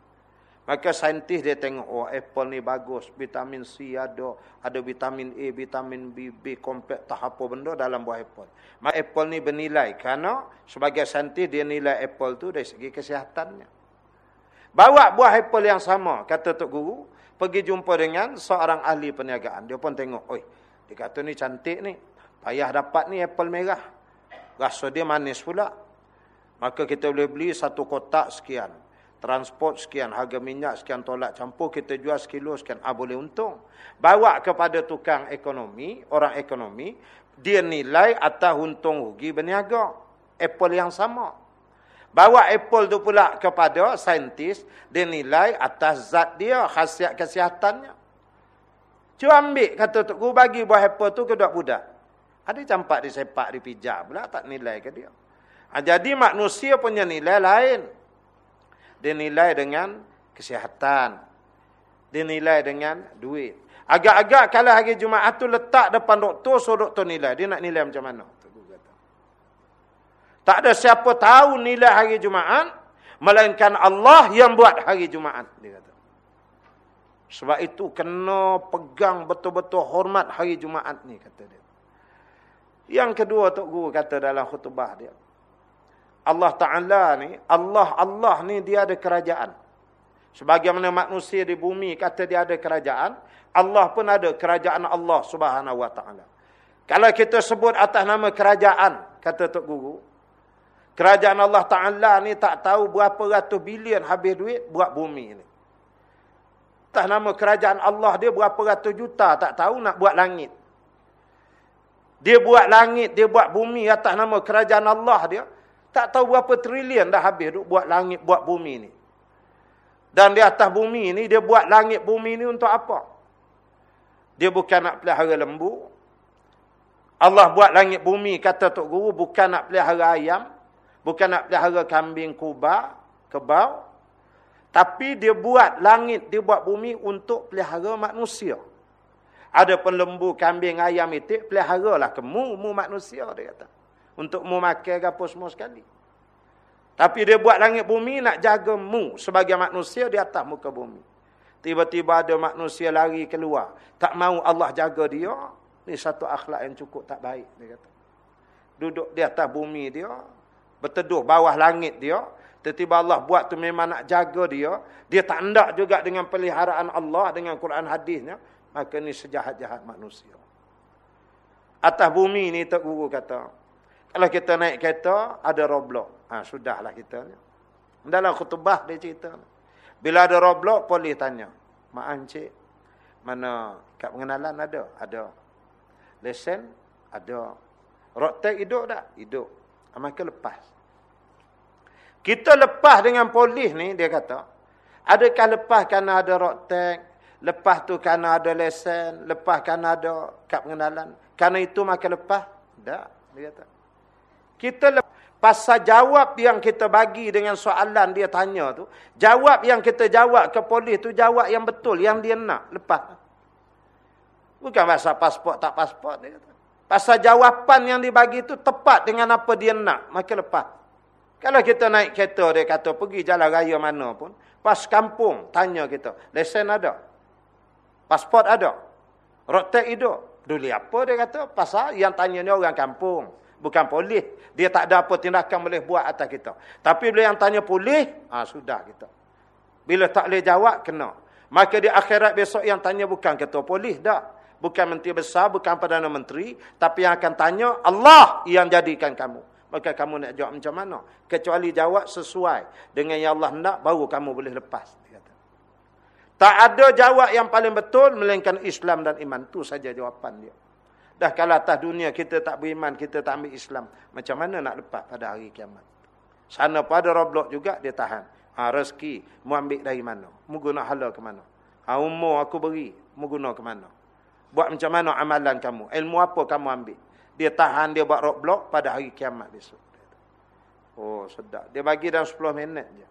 Maka saintis dia tengok, oh apple ni bagus, vitamin C ada, ada vitamin A, vitamin B, B komplek tak apa benda dalam buah apple. Maka apple ni bernilai kerana sebagai saintis dia nilai apple tu dari segi kesihatannya. Bawa buah apple yang sama, kata Tok Guru, pergi jumpa dengan seorang ahli perniagaan. Dia pun tengok, oi, dia kata ni cantik ni, payah dapat ni apple merah. Rasa dia manis pula. Maka kita boleh beli satu kotak sekian transport sekian, harga minyak sekian tolak campur, kita jual sekilo sekian, ah boleh untung. Bawa kepada tukang ekonomi, orang ekonomi, dia nilai atas untung rugi berniaga. Apple yang sama. Bawa Apple tu pula kepada saintis, dia nilai atas zat dia, khasiat kesihatannya. Cuba ambil, kata tu, guru bagi buah Apple tu ke budak-budak. Ada campak disepak, dipijak pula, tak nilai ke dia. Ha, jadi manusia punya nilai lain dinilai dengan kesihatan. Dinilai dengan duit. Agak-agak kalau hari Jumaat tu letak depan doktor, so doktor nilai. Dia nak nilai macam mana? Tak ada siapa tahu nilai hari Jumaat. Melainkan Allah yang buat hari Jumaat. Dia kata. Sebab itu kena pegang betul-betul hormat hari Jumaat ni. kata dia. Yang kedua Tok Guru kata dalam khutbah dia. Allah Ta'ala ni, Allah Allah ni dia ada kerajaan. Sebagaimana manusia di bumi kata dia ada kerajaan, Allah pun ada kerajaan Allah Subhanahu Wa Ta'ala. Kalau kita sebut atas nama kerajaan, kata Tok Guru, kerajaan Allah Ta'ala ni tak tahu berapa ratus bilion habis duit buat bumi ni. Atas nama kerajaan Allah dia berapa ratus juta tak tahu nak buat langit. Dia buat langit, dia buat bumi atas nama kerajaan Allah dia. Tak tahu berapa trilion dah habis duk buat langit, buat bumi ni. Dan di atas bumi ni, dia buat langit bumi ni untuk apa? Dia bukan nak pelihara lembu. Allah buat langit bumi, kata Tok Guru, bukan nak pelihara ayam. Bukan nak pelihara kambing kuba, kebau. Tapi dia buat langit, dia buat bumi untuk pelihara manusia. Ada pun lembu, kambing, ayam itu, peliharalah ke mu, mu manusia, dia kata. Untuk ke apa semua sekali. Tapi dia buat langit bumi nak jaga mu sebagai manusia di atas muka bumi. Tiba-tiba ada manusia lari keluar. Tak mau Allah jaga dia. Ini satu akhlak yang cukup tak baik. Dia kata. Duduk di atas bumi dia. Berteduh bawah langit dia. Tiba-tiba Allah buat tu memang nak jaga dia. Dia tak hendak juga dengan peliharaan Allah. Dengan Quran hadisnya. Maka ini sejahat-jahat manusia. Atas bumi ni Tok Guru kata. Kalau kita naik kereta, ada roblok. Ha, sudahlah kita. Dalam khutbah dia cerita. Bila ada roblok, polis tanya. Mak Encik, mana kad pengenalan ada? Ada. Lesen? Ada. Rotek hidup tak? Hidup. Ah, maka lepas. Kita lepas dengan polis ni, dia kata. Adakah lepas kerana ada rotek? Lepas tu kerana ada lesen? Lepas kerana ada kad pengenalan? Kerana itu maka lepas? Tak. Dia kata. Kita. Pasal jawab yang kita bagi dengan soalan dia tanya tu. Jawab yang kita jawab ke polis tu jawab yang betul. Yang dia nak. Lepas. Bukan pasal pasport tak pasport. Dia kata. Pasal jawapan yang dibagi tu tepat dengan apa dia nak. Maka lepas. Kalau kita naik kereta dia kata pergi jalan raya mana pun. Pas kampung tanya kita. Lesen ada. Pasport ada. Rotek hidup. Duli apa dia kata. Pasal yang tanya ni orang kampung bukan polis. Dia tak ada apa tindakan boleh buat atas kita. Tapi bila yang tanya polis, ha, sudah kita. Bila tak boleh jawab, kena. Maka di akhirat besok yang tanya bukan ketua polis dah. Bukan menteri besar, bukan Perdana Menteri. Tapi yang akan tanya, Allah yang jadikan kamu. Maka kamu nak jawab macam mana? Kecuali jawab sesuai dengan yang Allah nak, baru kamu boleh lepas. Tak ada jawab yang paling betul, melainkan Islam dan iman. Itu saja jawapan dia. Dah kalau atas dunia kita tak beriman, kita tak ambil Islam. Macam mana nak lepas pada hari kiamat? Sana pada roblok juga dia tahan. Ha, rezeki, mu ambil dari mana? Mu guna hala ke mana? Ha, umur aku beri, mu guna ke mana? Buat macam mana amalan kamu? Ilmu apa kamu ambil? Dia tahan, dia buat roblok pada hari kiamat besok. Oh, sedap. Dia bagi dalam 10 minit je.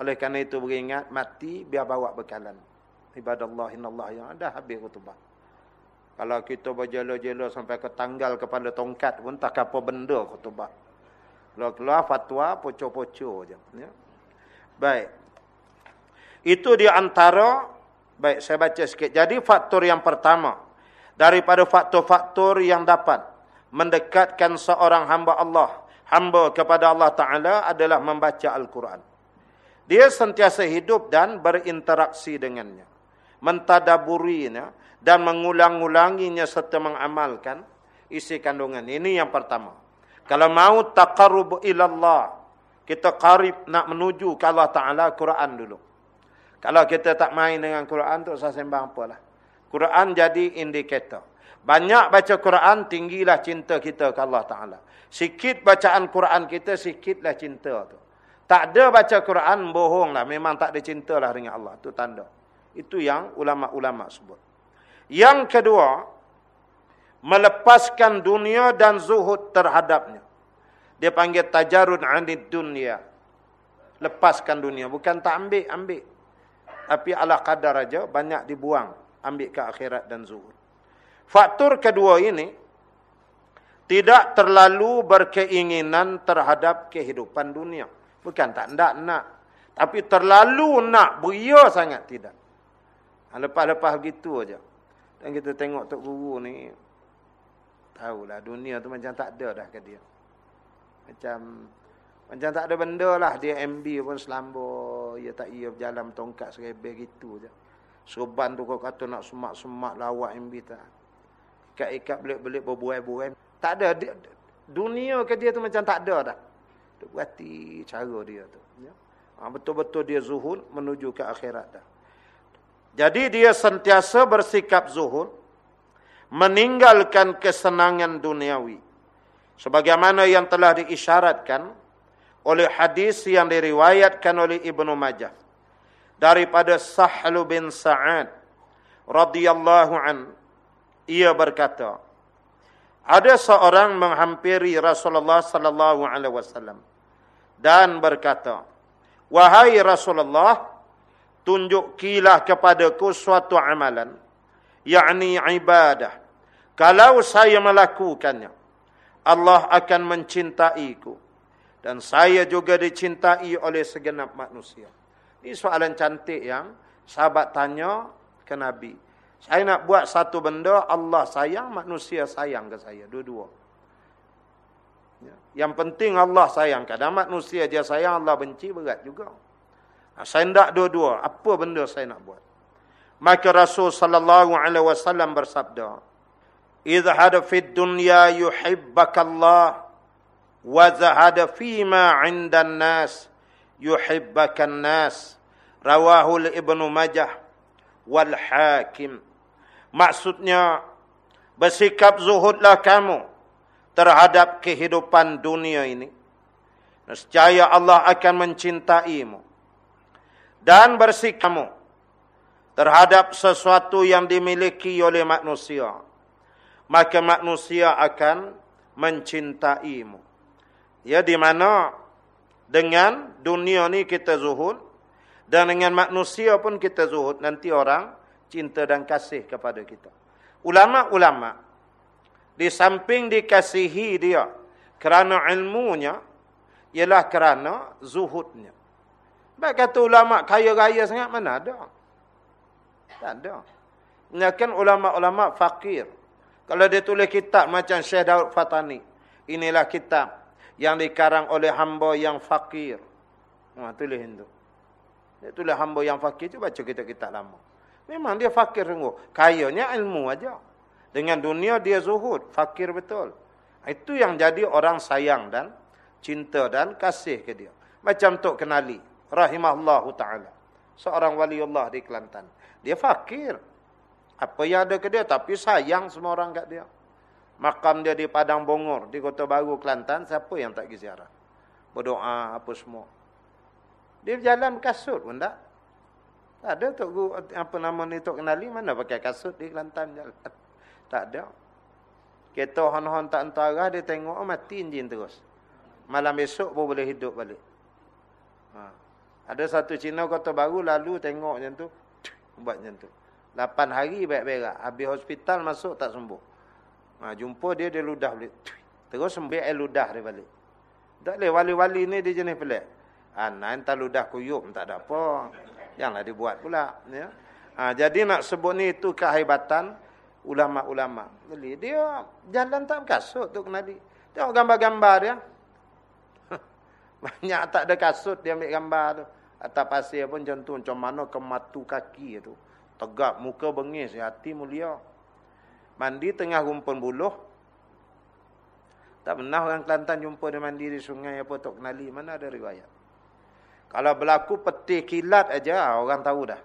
Oleh kerana itu beringat, mati, biar bawa bekalan. Ibadah Allah, inna Allah yang ada habis kutubah. Kalau kita berjela-jela sampai ke tanggal kepada tongkat pun tak apa benda khutbah. Kalau keluar fatwa pocok-pocok je. Ya. Baik. Itu di antara, baik saya baca sikit. Jadi faktor yang pertama, daripada faktor-faktor yang dapat mendekatkan seorang hamba Allah, hamba kepada Allah Ta'ala adalah membaca Al-Quran. Dia sentiasa hidup dan berinteraksi dengannya. Mentadaburinya dan mengulang-ulanginya serta mengamalkan isi kandungan. Ini yang pertama. Kalau mau taqarrub ila Allah, kita qarib nak menuju ke Allah Taala Quran dulu. Kalau kita tak main dengan Quran tu saya sembang apalah. Quran jadi indikator. Banyak baca Quran tinggilah cinta kita ke Allah Taala. Sikit bacaan Quran kita sikitlah cinta tu. Tak ada baca Quran bohonglah memang tak ada cintalah dengan Allah tu tanda. Itu yang ulama-ulama sebut. Yang kedua, melepaskan dunia dan zuhud terhadapnya. Dia panggil tajarud anid dunia. Lepaskan dunia. Bukan tak ambil, ambil. Tapi ala qadar aja banyak dibuang. Ambil ke akhirat dan zuhud. Faktor kedua ini, tidak terlalu berkeinginan terhadap kehidupan dunia. Bukan tak nak, nak. Tapi terlalu nak, beria sangat tidak. Lepas-lepas begitu aja. Dan kita tengok Tok Guru ni. Tahulah dunia tu macam tak ada dah ke dia. Macam. Macam tak ada benda lah. Dia MB pun selambur. Ia tak ia berjalan tongkat serebel gitu je. Soban tu kau kata nak semak-semak lawak MB tak. Ikat-ikat belik-belik berbuai-buai. Tak ada. Dia, dunia ke dia tu macam tak ada dah. Berarti cara dia tu. Ya. Ha, betul-betul dia zuhud menuju ke akhirat dah. Jadi dia sentiasa bersikap zuhud. Meninggalkan kesenangan duniawi. Sebagaimana yang telah diisyaratkan. Oleh hadis yang diriwayatkan oleh Ibnu Majah. Daripada Sahlu bin Sa'ad. radhiyallahu an. Ia berkata. Ada seorang menghampiri Rasulullah sallallahu alaihi wasallam dan berkata, "Wahai Rasulullah, tunjukilah kepadaku suatu amalan yakni ibadah kalau saya melakukannya Allah akan mencintaiku dan saya juga dicintai oleh segenap manusia ini soalan cantik yang Sahabat tanya ke Nabi. Saya nak buat satu benda, Allah sayang, manusia sayang ke saya. Dua-dua. Ya. Yang penting Allah sayang. Kadang manusia dia sayang, Allah benci, berat juga. Nah, saya nak dua-dua. Apa benda saya nak buat? Maka Rasul sallallahu alaihi wasallam bersabda, "Izhad fid dunya yuhibbakallah wa zahad fima 'indan nas yuhibbakan nas." Rawahu Ibnu Majah wal Hakim. Maksudnya bersikap zuhudlah kamu terhadap kehidupan dunia ini. Nescaya Allah akan mencintaimu. Dan bersikap kamu terhadap sesuatu yang dimiliki oleh manusia. Maka manusia akan mencintaimu. Ya di mana dengan dunia ni kita zuhud dan dengan manusia pun kita zuhud. Nanti orang cinta dan kasih kepada kita. Ulama-ulama, di samping dikasihi dia kerana ilmunya, ialah kerana zuhudnya. Baik kata ulama kaya-raya sangat, mana ada? Tak ada. Ini kan ulama-ulama fakir. Kalau dia tulis kitab macam Syekh Daud Fatani. Inilah kitab yang dikarang oleh hamba yang fakir. Ha, tulis itu. Itulah hamba yang fakir tu baca kita kita lama. Memang dia fakir sungguh. Kayanya ilmu aja. Dengan dunia dia zuhud, fakir betul. Itu yang jadi orang sayang dan cinta dan kasih ke dia. Macam Tok Kenali, rahimahullah taala. Seorang wali Allah di Kelantan. Dia fakir. Apa yang ada ke dia tapi sayang semua orang kat dia. Makam dia di Padang Bongor, di Kota Baru Kelantan, siapa yang tak pergi ziarah? Berdoa apa semua. Dia berjalan kasut pun tak. Tak ada Tok apa nama ni Tok Kenali, mana pakai kasut di Kelantan jalan. Tak ada. Kereta hon-hon tak entara, dia tengok, oh, mati enjin terus. Malam besok pun boleh hidup balik. Ha. Ada satu Cina kota baru, lalu tengok macam tu, buat macam tu. Lapan hari baik-baik. Habis hospital masuk, tak sembuh. Ha, jumpa dia, dia ludah balik. Terus sembuh air ludah dia balik. Tak boleh, wali-wali ni dia jenis pelik. Anak entah ludah kuyup tak ada apa. Janganlah dibuat pula. Ya. Ha, jadi nak sebut ni itu kehebatan ulama-ulama. Jadi dia jalan tak kasut tu kena di. Tengok gambar-gambar dia. Banyak tak ada kasut dia ambil gambar tu. Atas pasir pun macam tu. Macam mana kematu kaki tu. Tegak muka bengis. Hati mulia. Mandi tengah rumpun buluh. Tak pernah orang Kelantan jumpa dia mandi di sungai apa tak kenali. Mana ada riwayat. Kalau berlaku peti kilat aja orang tahu dah.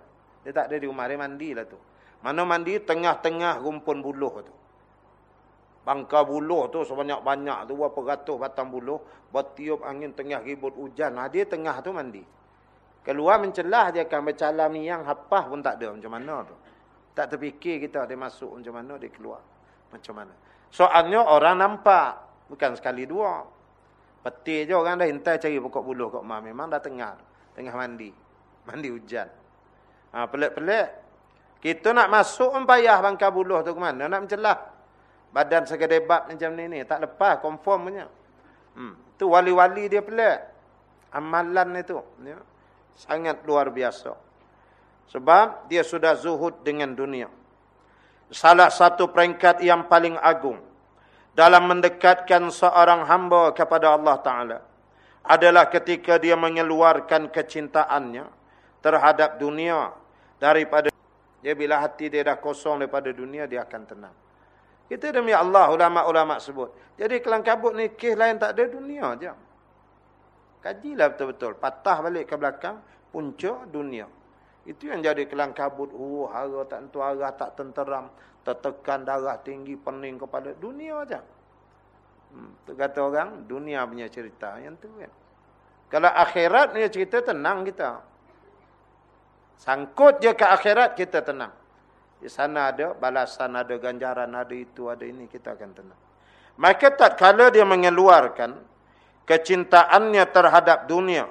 Dia tak ada di rumah dia mandi lah tu. Mana mandi tengah-tengah rumpun buluh tu. Bangka buluh tu sebanyak-banyak tu berapa ratus batang buluh bertiup angin tengah ribut hujan. Ha, dia tengah tu mandi. Keluar mencelah dia akan bercalam ni yang hapah pun tak ada macam mana tu. Tak terfikir kita dia masuk macam mana dia keluar. Macam mana. Soalnya orang nampak bukan sekali dua. Peti je orang dah hintai cari pokok buluh kat rumah. Memang dah tengah. Tengah mandi. Mandi hujan. Ha, pelik-pelik. Kita nak masuk payah bangka buluh tu ke mana. Nak mencelah. Badan segedebat macam ni ni. Tak lepas. Confirm punya. Hmm. Tu wali-wali dia pelik. Amalan itu. Ya. Sangat luar biasa. Sebab dia sudah zuhud dengan dunia. Salah satu peringkat yang paling agung dalam mendekatkan seorang hamba kepada Allah Ta'ala adalah ketika dia mengeluarkan kecintaannya terhadap dunia daripada dia bila hati dia dah kosong daripada dunia dia akan tenang. Kita demi Allah ulama-ulama sebut. Jadi kelang kabut ni kes lain tak ada dunia aja. Kajilah betul-betul. Patah balik ke belakang punca dunia. Itu yang jadi kelang kabut. Oh, hara tak tentu arah, tak tenteram. Tertekan darah tinggi, pening kepala. Dunia aja. Hmm, tu kata orang, dunia punya cerita. Yang tu kan. Kalau akhirat punya cerita, tenang kita. Sangkut je ke akhirat, kita tenang. Di sana ada balasan, ada ganjaran, ada itu, ada ini, kita akan tenang. Maka tak kala dia mengeluarkan kecintaannya terhadap dunia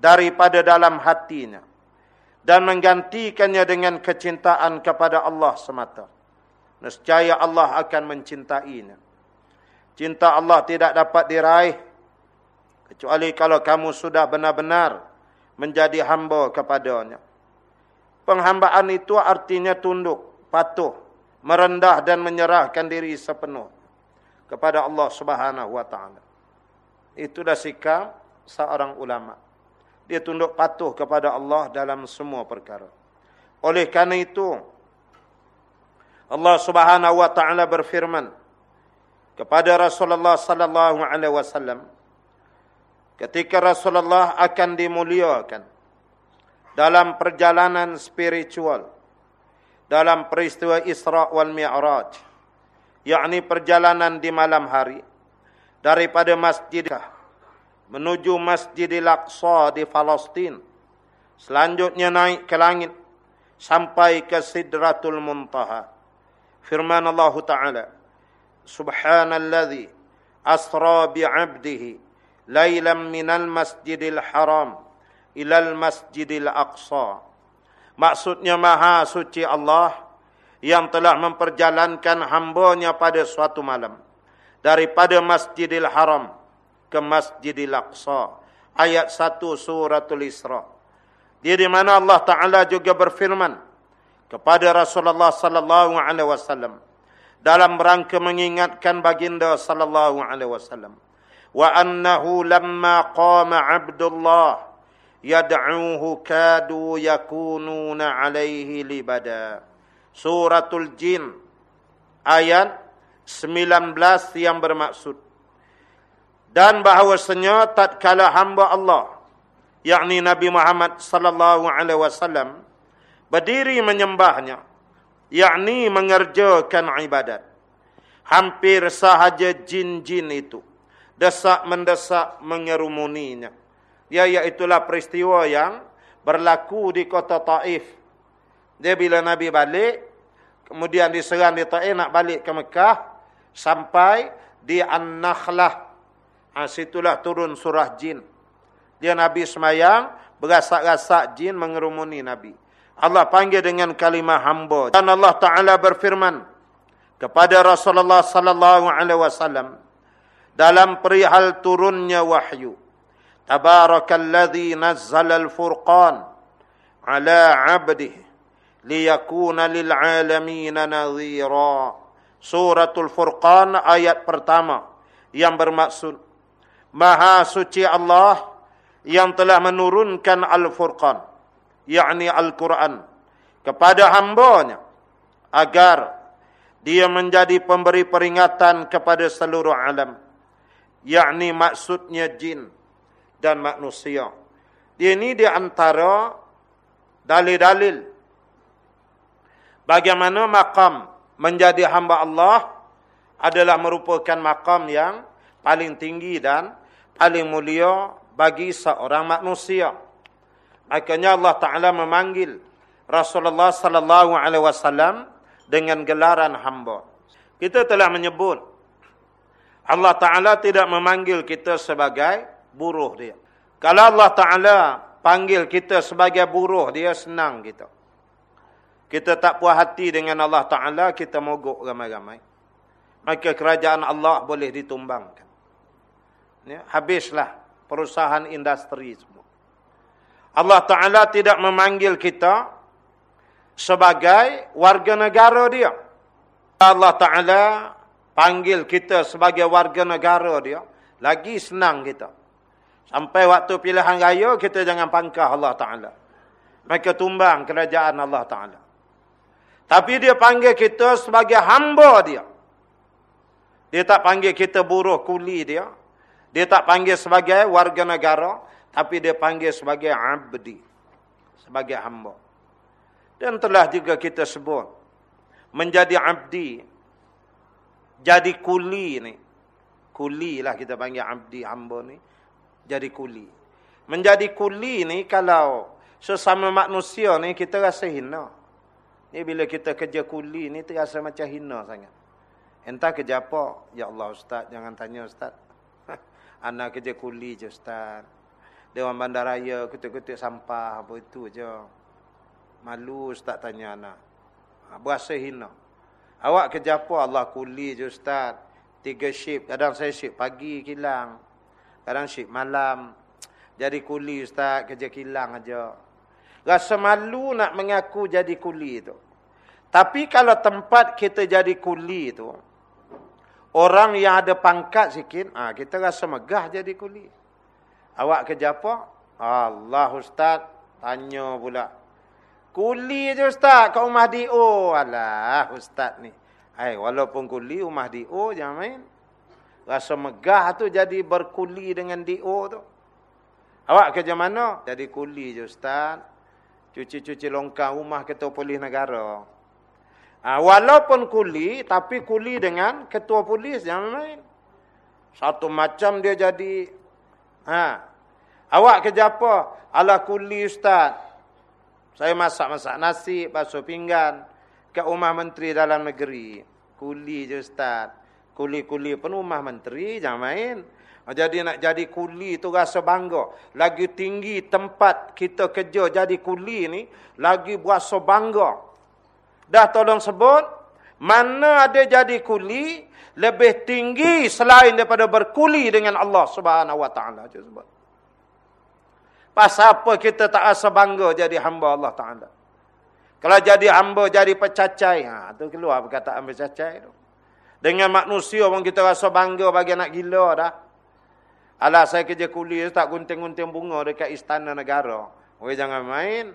daripada dalam hatinya dan menggantikannya dengan kecintaan kepada Allah semata. Nescaya Allah akan mencintainya. Cinta Allah tidak dapat diraih kecuali kalau kamu sudah benar-benar menjadi hamba kepadanya. penghambaan itu artinya tunduk, patuh, merendah dan menyerahkan diri sepenuh kepada Allah Subhanahu wa taala. Itu dah sikap seorang ulama. Dia tunduk patuh kepada Allah dalam semua perkara. Oleh karena itu Allah Subhanahu wa taala berfirman kepada Rasulullah sallallahu alaihi wasallam ketika Rasulullah akan dimuliakan dalam perjalanan spiritual dalam peristiwa Isra wal Mi'raj yakni perjalanan di malam hari daripada Masjid menuju Masjidil Aqsa di Palestin. Selanjutnya naik ke langit sampai ke Sidratul Muntaha. Firman Allah Taala Subhanalladzi asra bi 'abdihi lailan minal masjidil haram ilal masjidil aqsa. Maksudnya maha suci Allah yang telah memperjalankan hambanya pada suatu malam daripada masjidil haram ke masjidil aqsa. Ayat 1 suratul isra. Di mana Allah taala juga berfirman kepada Rasulullah sallallahu alaihi wasallam dalam rangka mengingatkan baginda sallallahu alaihi wasallam wa annahu lamma qama abdullah yad'uhu kadu yakununa alaihi libada. Suratul jin ayat 19 yang bermaksud. Dan bahawasanya tatkala hamba Allah yakni Nabi Muhammad sallallahu alaihi wasallam berdiri menyembahnya yakni mengerjakan ibadat. Hampir sahaja jin-jin itu desak mendesak mengerumuninya. Ya, iaitulah peristiwa yang berlaku di kota Taif. Dia bila Nabi balik, kemudian diserang di Taif nak balik ke Mekah, sampai di An-Nakhlah. Ha, situlah turun surah jin. Dia Nabi semayang, berasak-rasak jin mengerumuni Nabi. Allah panggil dengan kalimah hamba. Dan Allah Ta'ala berfirman kepada Rasulullah Sallallahu Alaihi Wasallam dalam perihal turunnya wahyu. Tabarakalladzi nazzal al-furqan ala abdihi liyakuna lil'alamin nadhira. Suratul Furqan ayat pertama yang bermaksud Maha suci Allah yang telah menurunkan Al-Furqan yakni Al-Quran kepada hambanya agar dia menjadi pemberi peringatan kepada seluruh alam yakni maksudnya jin dan manusia. Dia ini di antara dalil-dalil bagaimana makam menjadi hamba Allah adalah merupakan makam yang paling tinggi dan paling mulia bagi seorang manusia. Makanya Allah Taala memanggil Rasulullah sallallahu alaihi wasallam dengan gelaran hamba. Kita telah menyebut Allah Taala tidak memanggil kita sebagai buruh dia. Kalau Allah Ta'ala panggil kita sebagai buruh, dia senang kita. Kita tak puas hati dengan Allah Ta'ala, kita mogok ramai-ramai. Maka kerajaan Allah boleh ditumbangkan. Ya, habislah perusahaan industri semua. Allah Ta'ala tidak memanggil kita sebagai warga negara dia. Allah Ta'ala panggil kita sebagai warga negara dia, lagi senang kita. Sampai waktu pilihan raya, kita jangan pangkah Allah Ta'ala. Mereka tumbang kerajaan Allah Ta'ala. Tapi dia panggil kita sebagai hamba dia. Dia tak panggil kita buruh kuli dia. Dia tak panggil sebagai warga negara. Tapi dia panggil sebagai abdi. Sebagai hamba. Dan telah juga kita sebut. Menjadi abdi. Jadi kuli ni. Kuli lah kita panggil abdi hamba ni jadi kuli. Menjadi kuli ni kalau sesama manusia ni kita rasa hina. Ni bila kita kerja kuli ni terasa macam hina sangat. Entah kerja apa? Ya Allah Ustaz, jangan tanya Ustaz. Anak kerja kuli je Ustaz. Dewan Bandaraya kutuk-kutuk sampah apa itu je. Malu Ustaz tanya anak. Ha, berasa hina. Awak kerja apa? Allah kuli je Ustaz. Tiga shift. Kadang saya shift pagi kilang. Kadang syik malam. Jadi kuli ustaz kerja kilang aja. Rasa malu nak mengaku jadi kuli tu. Tapi kalau tempat kita jadi kuli tu, orang yang ada pangkat sikit, ah kita rasa megah jadi kuli. Awak kerja apa? Allah Ustaz, tanya pula. Kuli je Ustaz kat rumah DO. Alah Ustaz ni. Hai, walaupun kuli rumah DO jangan main. Rasa megah tu jadi berkuli dengan DO tu. Awak kerja mana? Jadi kuli je Ustaz. Cuci-cuci longkang rumah ketua polis negara. Ha, walaupun kuli, tapi kuli dengan ketua polis jangan main. Satu macam dia jadi. Ha. Awak kerja apa? Ala kuli Ustaz. Saya masak-masak nasi, basuh pinggan. Ke rumah menteri dalam negeri. Kuli je Ustaz. Kuli-kuli pun rumah menteri, jangan main. Ha, jadi nak jadi kuli tu rasa bangga. Lagi tinggi tempat kita kerja jadi kuli ni, lagi berasa bangga. Dah tolong sebut, mana ada jadi kuli, lebih tinggi selain daripada berkuli dengan Allah subhanahu wa ta'ala. sebut. Pasal apa kita tak rasa bangga jadi hamba Allah ta'ala. Kalau jadi hamba, jadi pecacai. Ha, tu keluar perkataan pecacai tu. Dengan manusia pun kita rasa bangga bagi anak gila dah. Alah saya kerja kuli, tak gunting-gunting bunga dekat istana negara. Oh, jangan main.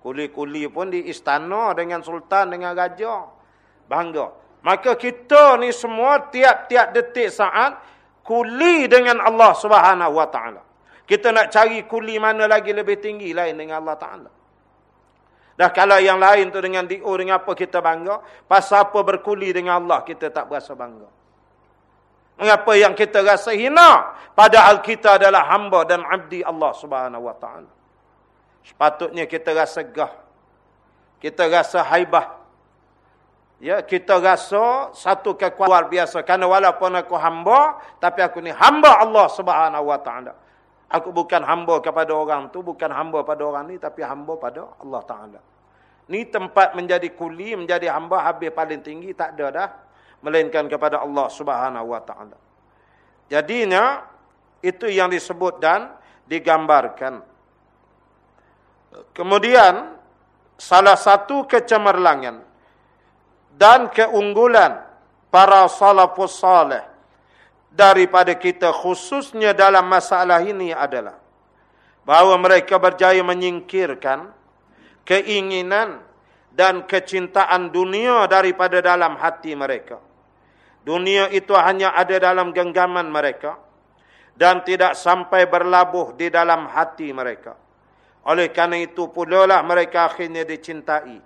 Kuli-kuli pun di istana dengan sultan, dengan raja. Bangga. Maka kita ni semua tiap-tiap detik saat kuli dengan Allah subhanahu wa ta'ala. Kita nak cari kuli mana lagi lebih tinggi lain dengan Allah ta'ala. Dah kalau yang lain tu dengan di'u dengan apa kita bangga. Pasal apa berkuli dengan Allah kita tak berasa bangga. Mengapa yang kita rasa hina. Padahal kita adalah hamba dan abdi Allah subhanahu wa ta'ala. Sepatutnya kita rasa gah. Kita rasa haibah. Ya, kita rasa satu kekuatan biasa. Kerana walaupun aku hamba, tapi aku ni hamba Allah Subhanahu Wa Taala. Aku bukan hamba kepada orang tu, bukan hamba pada orang ni, tapi hamba pada Allah Taala. Ni tempat menjadi kuli, menjadi hamba habis paling tinggi tak ada dah, melainkan kepada Allah Subhanahu Wa Taala. Jadinya itu yang disebut dan digambarkan. Kemudian salah satu kecemerlangan dan keunggulan para salafus salih daripada kita khususnya dalam masalah ini adalah bahawa mereka berjaya menyingkirkan keinginan dan kecintaan dunia daripada dalam hati mereka. Dunia itu hanya ada dalam genggaman mereka dan tidak sampai berlabuh di dalam hati mereka. Oleh kerana itu pula lah mereka akhirnya dicintai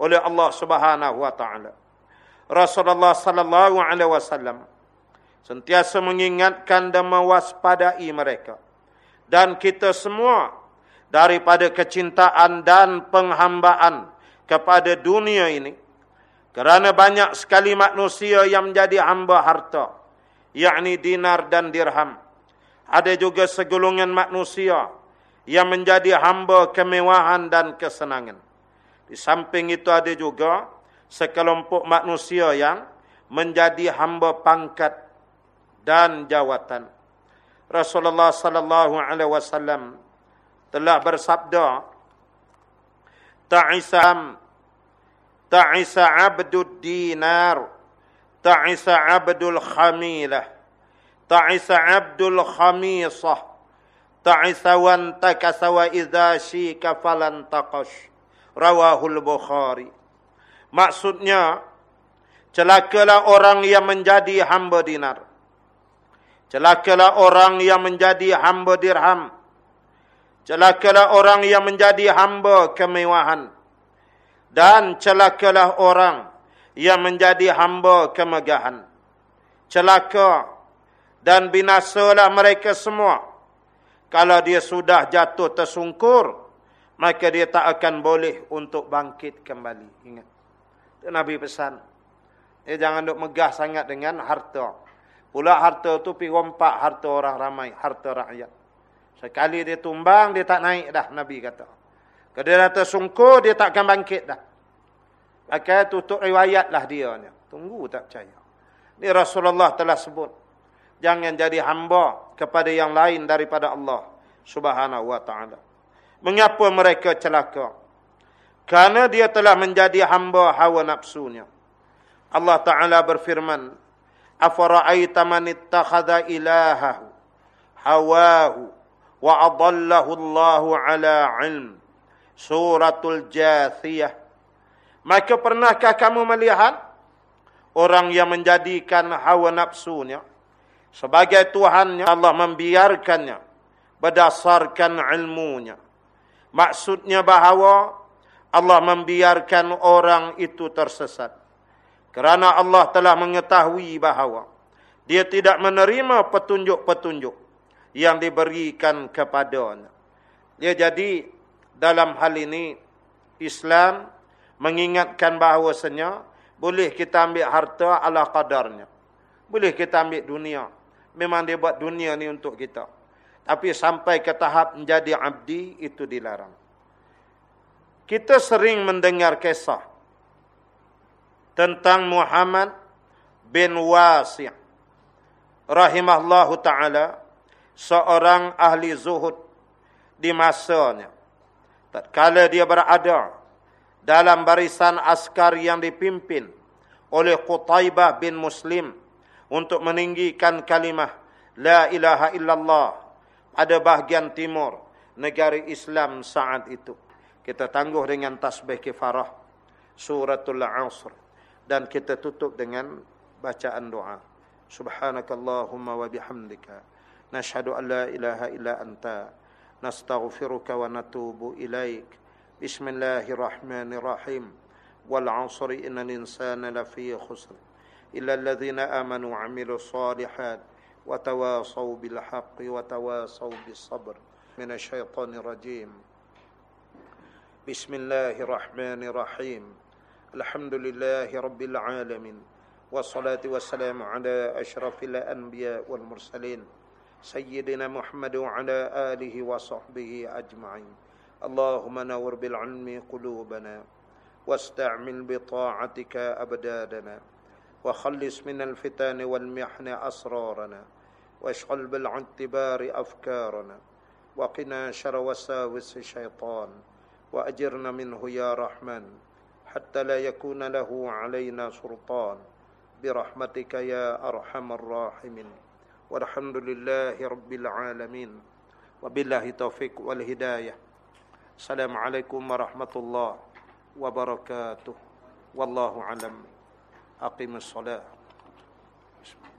oleh Allah Subhanahu wa taala. Rasulullah sallallahu alaihi wasallam sentiasa mengingatkan dan mewaspadai mereka dan kita semua daripada kecintaan dan penghambaan kepada dunia ini kerana banyak sekali manusia yang menjadi hamba harta yakni dinar dan dirham ada juga segolongan manusia yang menjadi hamba kemewahan dan kesenangan. Di samping itu ada juga sekelompok manusia yang menjadi hamba pangkat dan jawatan. Rasulullah sallallahu alaihi wasallam telah bersabda Ta'isam Ta'isa abdud dinar. Ta'isa abdul khamilah Ta'isa abdul khamisah. Ta'isawan takasawa idza syika falan taqash. Rawahul bukhari. Maksudnya celakalah orang yang menjadi hamba dinar. Celakalah orang yang menjadi hamba dirham. Celakalah orang yang menjadi hamba kemewahan dan celakalah orang yang menjadi hamba kemegahan celaka dan binasalah mereka semua kalau dia sudah jatuh tersungkur, maka dia tak akan boleh untuk bangkit kembali. Ingat. Itu Nabi pesan. Dia jangan duk megah sangat dengan harta. Pula harta tu pergi rompak harta orang ramai, harta rakyat. Sekali dia tumbang, dia tak naik dah, Nabi kata. Kalau dia tersungkur, dia tak akan bangkit dah. Maka tutup riwayatlah dia. Tunggu tak percaya. Ini Rasulullah telah sebut jangan jadi hamba kepada yang lain daripada Allah Subhanahu wa taala. Mengapa mereka celaka? Karena dia telah menjadi hamba hawa nafsunya. Allah Ta'ala berfirman, man ittakhadha ilahahu, hawahu, wa adallahu Allahu ala ilm. Suratul Jathiyah. Maka pernahkah kamu melihat orang yang menjadikan hawa nafsunya sebagai Tuhannya Allah membiarkannya berdasarkan ilmunya. Maksudnya bahawa Allah membiarkan orang itu tersesat. Kerana Allah telah mengetahui bahawa dia tidak menerima petunjuk-petunjuk yang diberikan kepadanya. Ya jadi dalam hal ini Islam mengingatkan bahawasanya boleh kita ambil harta ala kadarnya. Boleh kita ambil dunia. Memang dia buat dunia ni untuk kita. Tapi sampai ke tahap menjadi abdi, itu dilarang. Kita sering mendengar kisah tentang Muhammad bin Wasi' rahimahullahu taala seorang ahli zuhud di masanya tatkala dia berada dalam barisan askar yang dipimpin oleh Qutaibah bin Muslim untuk meninggikan kalimah la ilaha illallah ada bahagian timur negara Islam saat itu. Kita tangguh dengan tasbih kifarah suratul Asr dan kita tutup dengan bacaan doa. Subhanakallahumma wa bihamdika nashhadu an la ilaha illa anta نستغفرك ونتوب إليك. بسم الله الرحمن الرحيم. والعصر إن الإنسان لفي خسر. إلا الذين آمنوا وعملوا الصالحات وتواصوا بالحق وتواصوا بالصبر. من الشيطان الرجيم. بسم الله الرحمن الرحيم. الحمد لله رب العالمين. والصلاة والسلام على أشرف الأنبياء والمرسلين. سيدنا محمد وعلى آله وصحبه أجمعين. اللهم نور بالعلم قلوبنا واستعمل بطاعتك أبدادنا وخلص من الفتن والمحن أسرارنا واشغل بالاعتبار أفكارنا وقنا شر وساوس الشيطان وأجرنا منه يا رحمن حتى لا يكون له علينا سلطان. برحمتك يا أرحم الراحمين. walhamdulillahi rabbil alamin. Wabillahi taufiq wal hidayah. Assalamualaikum warahmatullahi wabarakatuh. Wallahu alam. Aqimussalah bismillah